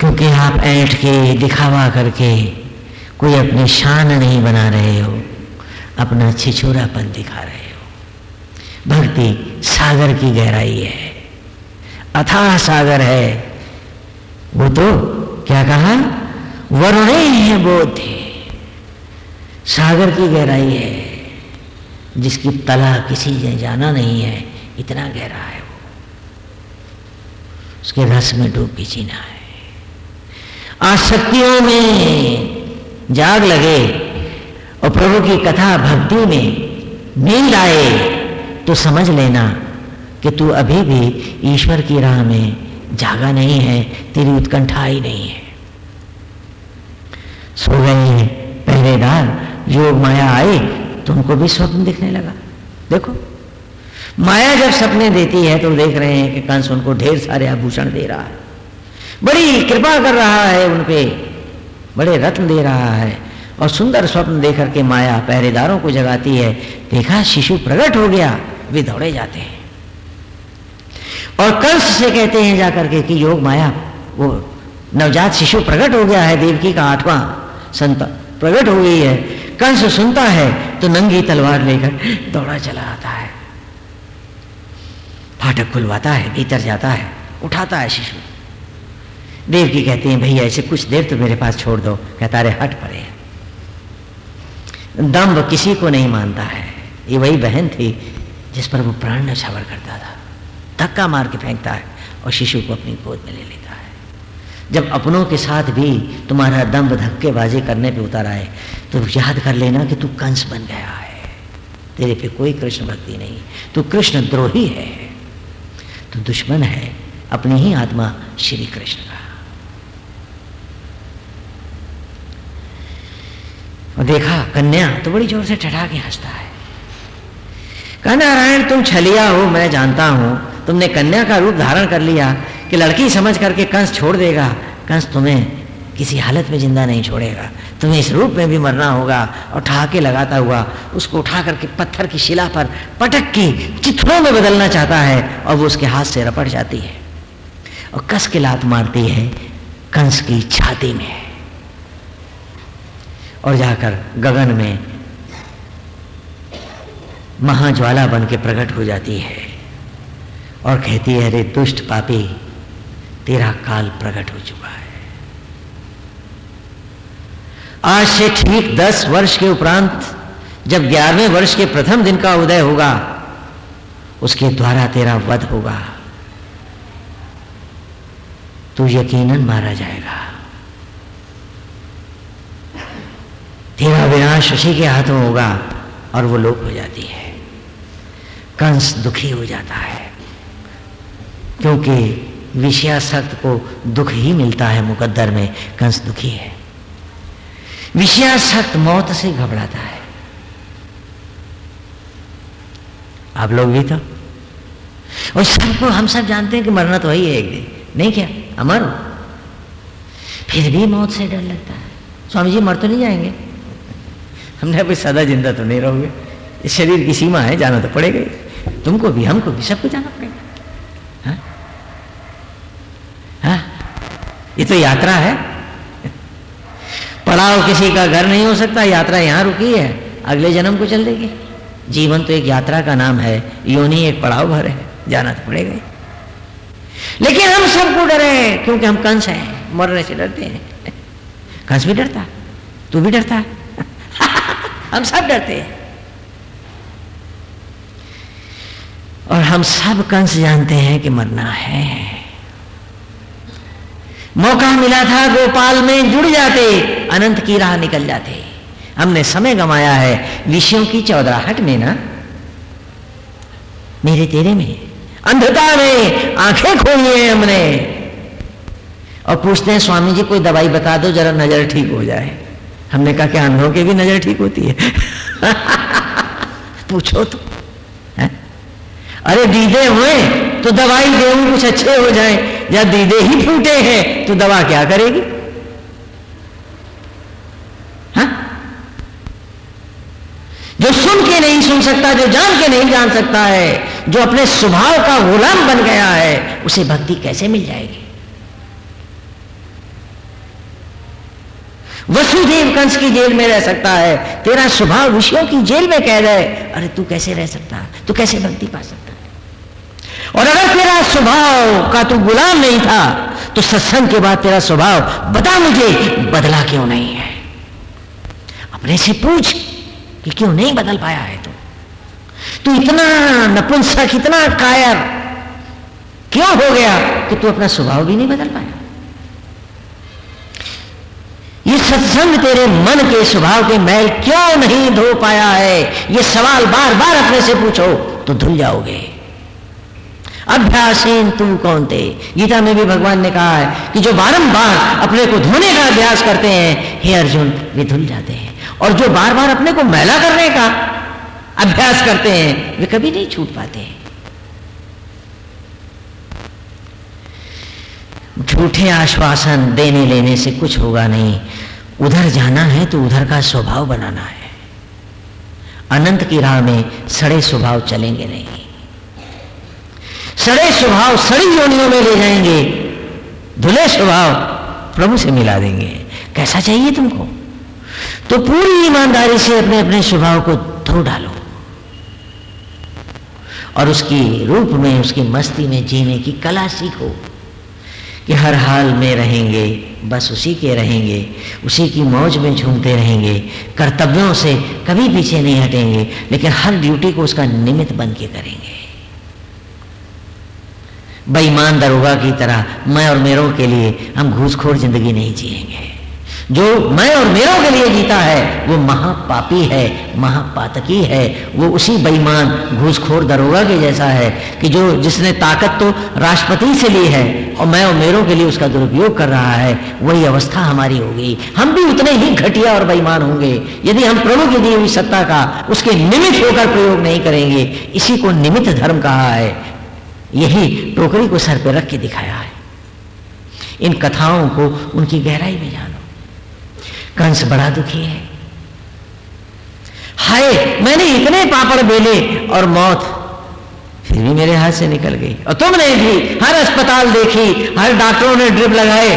क्योंकि आप ऐठ के दिखावा करके कोई अपनी शान नहीं बना रहे हो, अपना छिछोरापन दिखा रहे हो। भक्ति सागर की गहराई है। अथाह सागर है। वो तो क्या कहा? वरुणे है बोध सागर की गहराई है, जिसकी तला किसी ने जाना नहीं है, इतना गहरा है वो। उसके रस में डूब के जीना है। आसक्तियों में जाग लगे और प्रभु की कथा भक्ति में नींद आए तो समझ लेना कि तू अभी भी ईश्वर की राह में जागा नहीं है, तेरी उत्कंठा ही नहीं है। सो गए हैं। पहरेदार जो माया आई तो उनको भी स्वप्न दिखने लगा। देखो, माया जब सपने देती है तो देख रहे हैं कि कंस उनको ढेर सारे आभूषण दे रहा है। बड़ी कृपा कर रहा है उनपे बड़े रत्न दे रहा है और सुंदर स्वप्न देकर के माया पहरेदारों को जगाती है। देखा, शिशु प्रकट हो गया, वे दौड़े जाते हैं। और कंस से कहते हैं जाकर के कि, योग माया, वो नवजात शिशु प्रकट हो गया है, देवकी का आठवां संत प्रकट हो गई है। कंस सुनता है तो नंगी तलवार लेकर दौड़ा चला आता है। फाटक खुलवाता है, भीतर जाता है, उठाता है शिशु। देवकी कहती हैं, भैया ऐसे कुछ देर तो मेरे पास छोड़ दो। कहता, अरे, हट पड़े दम्ब किसी को नहीं मानता है। ये वही बहन थी जिस पर वो प्राण नछावर करता था। धक्का मार के फेंकता है और शिशु को अपनी गोद में ले लेता है। जब अपनों के साथ भी तुम्हारा दम्ब धक्केबाजी करने पे उतर आए तो याद कर लेना कि तू कंस बन गया है। तेरे पे कोई कृष्ण भक्ति नहीं। तू कृष्ण द्रोही है। तू दुश्मन है। अपनी ही आत्मा श्री कृष्ण का और देखा, कन्या तो बड़ी ज़ोर से ठठा के हंसता है। कहा, नारायण, तुम छलिया हो, मैं जानता हूँ। तुमने कन्या का रूप धारण कर लिया कि लड़की समझ करके कंस छोड़ देगा। कंस तुम्हें किसी हालत में ज़िंदा नहीं छोड़ेगा। तुम्हें इस रूप में भी मरना होगा और ठहाके लगाता हुआ उसको उठा करके पत्थर की शिला पर पटक के चित्रों में बदलना चाहता है और वो उसके हाथ से रपट जाती है और कस के लात मारती है कंस की छाती में। और जाकर गगन में महाज्वाला बन के प्रकट हो जाती है और कहती है, अरे दुष्ट पापी, तेरा काल प्रकट हो चुका है। आज से ठीक दस वर्ष के उपरांत, जब ग्यारहवें वर्ष के प्रथम दिन का उदय होगा, उसके द्वारा तेरा वध होगा। तू यकीनन मारा जाएगा। तेरा विनाश उसी के हाथों होगा और वो लोप हो जाती है। कंस दुखी हो जाता है। क्योंकि विषयासक्त को दुख ही मिलता है मुकद्दर में, कंस दुखी है। विषयासक्त मौत से घबराता है। आप लोग भी तो? और सबको, हम सब जानते हैं कि मरना तो वही है एक दिन। नहीं क्या? अमर फिर भी मौत से डर लगता है। स्वामी जी मर तो नहीं जाएँगे। हमने अभी सदा ज़िंदा तो नहीं रहोगे। इस शरीर की सीमा है, जाना तो पड़ेगा ही। तुमको भी, हमको भी, सबको जाना पड़ेगा। हाँ? हाँ? ये तो यात्रा है। पड़ाव किसी का घर नहीं हो सकता, यात्रा यहाँ रुकी है। अगले जन्म को चल देगी। जीवन तो एक यात्रा का नाम है। योनि एक पड़ाव भर है। जाना तो पड़ेगा ही। लेकिन हम सबको डरे हैं क्योंकि हम कंस हैं। मरने से डरते हैं। कंस भी डरता, तू भी डरता। हम सब डरते हैं। और हम सब कंस जानते हैं कि मरना है। मौका मिला था गोपाल में जुड़ जाते, अनंत की राह निकल जाते। हमने समय गमाया है विषयों की चौधराहट में ना? मेरे तेरे में अंधता में आँखें खोली है हमने। और पूछते हैं, स्वामी जी, कोई दवाई बता दो, जरा नज़र ठीक हो जाए। हमने कहा कि अंधों की भी नज़र ठीक होती है पूछो तो है? अरे दीदे हुए तो दवाई दे कुछ अच्छे हो जाए जब दीदे ही फूटे हैं तो दवा क्या करेगी हा? जो सुन के नहीं सुन सकता, जो जान के नहीं जान सकता है, जो अपने स्वभाव का गुलाम बन गया है, उसे भक्ति कैसे मिल जाएगी वसुदेव कंस की जेल में रह सकता है। तेरा स्वभाव विषयों की जेल में कह रहे अरे तू कैसे रह सकता है? तू कैसे भक्ति पा सकता है? और अगर तेरा स्वभाव का तू गुलाम नहीं था तो सत्संग के बाद तेरा स्वभाव बता मुझे, बदला क्यों नहीं है? अपने से पूछ कि क्यों नहीं बदल पाया है तू? तू इतना नपुंसक, इतना कायर क्यों हो गया कि तू अपना स्वभाव भी नहीं बदल पाया? ये सत्संग तेरे मन के स्वभाव के मैल क्यों नहीं धो पाया है? ये सवाल बार बार अपने से पूछो तो धुल जाओगे। अभ्यासीन तू कौन थे? गीता में भी भगवान ने कहा है कि जो बारंबार अपने को धोने का अभ्यास करते हैं, हे अर्जुन, वे धुल जाते हैं। और जो बार बार अपने को मैला करने का अभ्यास करते हैं, वे कभी नहीं छूट पाते। झूठे आश्वासन देने लेने से कुछ होगा नहीं। उधर जाना है तो उधर का स्वभाव बनाना है। अनंत की राह में सड़े स्वभाव चलेंगे नहीं। सड़े स्वभाव सड़ी योनियों में ले जाएँगे। धुले स्वभाव प्रभु से मिला देंगे। कैसा चाहिए तुमको? तो पूरी ईमानदारी से अपने अपने स्वभाव को धो डालो। और उसकी रूप में, उसकी मस्ती में जीने की कला सीखो। कि हर हाल में रहेंगे, बस उसी के रहेंगे, उसी की मौज में झूमते रहेंगे, कर्तव्यों से कभी पीछे नहीं हटेंगे, लेकिन हर ड्यूटी को उसका निमित्त बन के करेंगे। बेईमान दरोगा की तरह मैं और मेरों के लिए हम घूसखोर ज़िंदगी नहीं जिएँगे। जो मैं और मेरों के लिए जीता है, वो महापापी है, महापातकी है। वो उसी बेईमान, घूसखोर दरोगा के जैसा है कि जो जिसने ताकत तो राष्ट्रपति से ली है और मैं और मेरों के लिए उसका दुरुपयोग कर रहा है, वही अवस्था हमारी होगी। हम भी उतने ही घटिया और बेईमान होंगे। यदि हम प्रभु की दी हुई सत्ता का उसके निमित्त होकर प्रयोग नहीं करेंगे, इसी को निमित्त धर्म कहा है। यही टोकरी को सर पर रख के दिखाया है। इन कथाओं को उनकी गहराई में जानो। कंस बड़ा दुखी है। हाय, मैंने इतने पापड़ बेले और मौत फिर भी मेरे हाथ से निकल गई। और तुमने भी हर अस्पताल देखी, हर डॉक्टरों ने ड्रिप लगाए।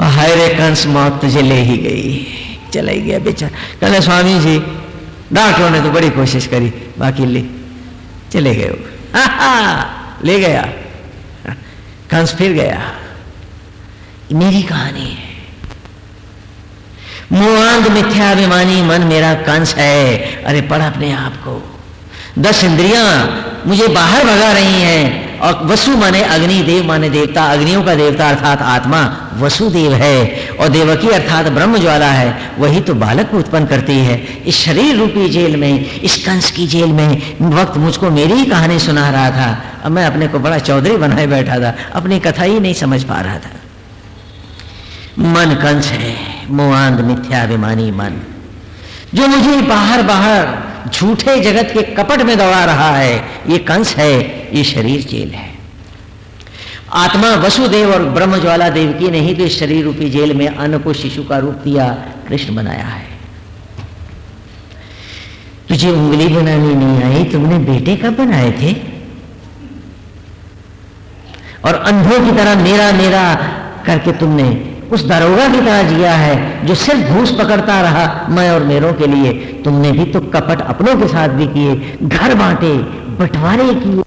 और हाय रे कंस मौत तुझे ले ही गई चला ही गया बेचारा। कहना स्वामी जी, डॉक्टरों ने तो बड़ी कोशिश करी, बाकी ले, चले गए ले गया। कंस फिर गया। मेरी कहानी है। मोहांग मिथ्याभिमानी मन मेरा कंस है। अरे पढ़ अपने आप को। दस इंद्रियाँ मुझे बाहर भगा रही हैं। और वसु माने अग्नि, देव माने देवता। अग्नियों का देवता अर्थात आत्मा, वसुदेव है। और देवकी अर्थात ब्रह्म ज्वाला है। वही तो बालक को उत्पन्न करती है। इस शरीर रूपी जेल में, इस कंस की जेल में वक्त मुझको मेरी ही कहानी सुना रहा था। अब मैं अपने को बड़ा चौधरी बनाए बैठा था। अपनी कथा ही नहीं समझ पा रहा था। मन कंस है मोआंग मिथ्याभिमानी मन। जो मुझे बाहर बाहर झूठे जगत के कपट में दौड़ा रहा है, ये कंस है, ये शरीर जेल है। आत्मा वसुदेव और ब्रह्म ज्वाला देव की नहीं तो इस शरीर रूपी जेल में अन्न को शिशु का रूप दिया कृष्ण बनाया है। तुझे उंगली बनानी नहीं आई, तुमने बेटे कब बनाए थे? और अंधों की तरह मेरा मेरा करके तुमने उस दरोगा की तरह जिया है, जो सिर्फ़ घूस पकड़ता रहा मैं और मेरों के लिए, तुमने भी तो कपट अपनों के साथ भी किए, घर बांटे, बंटवारे किए।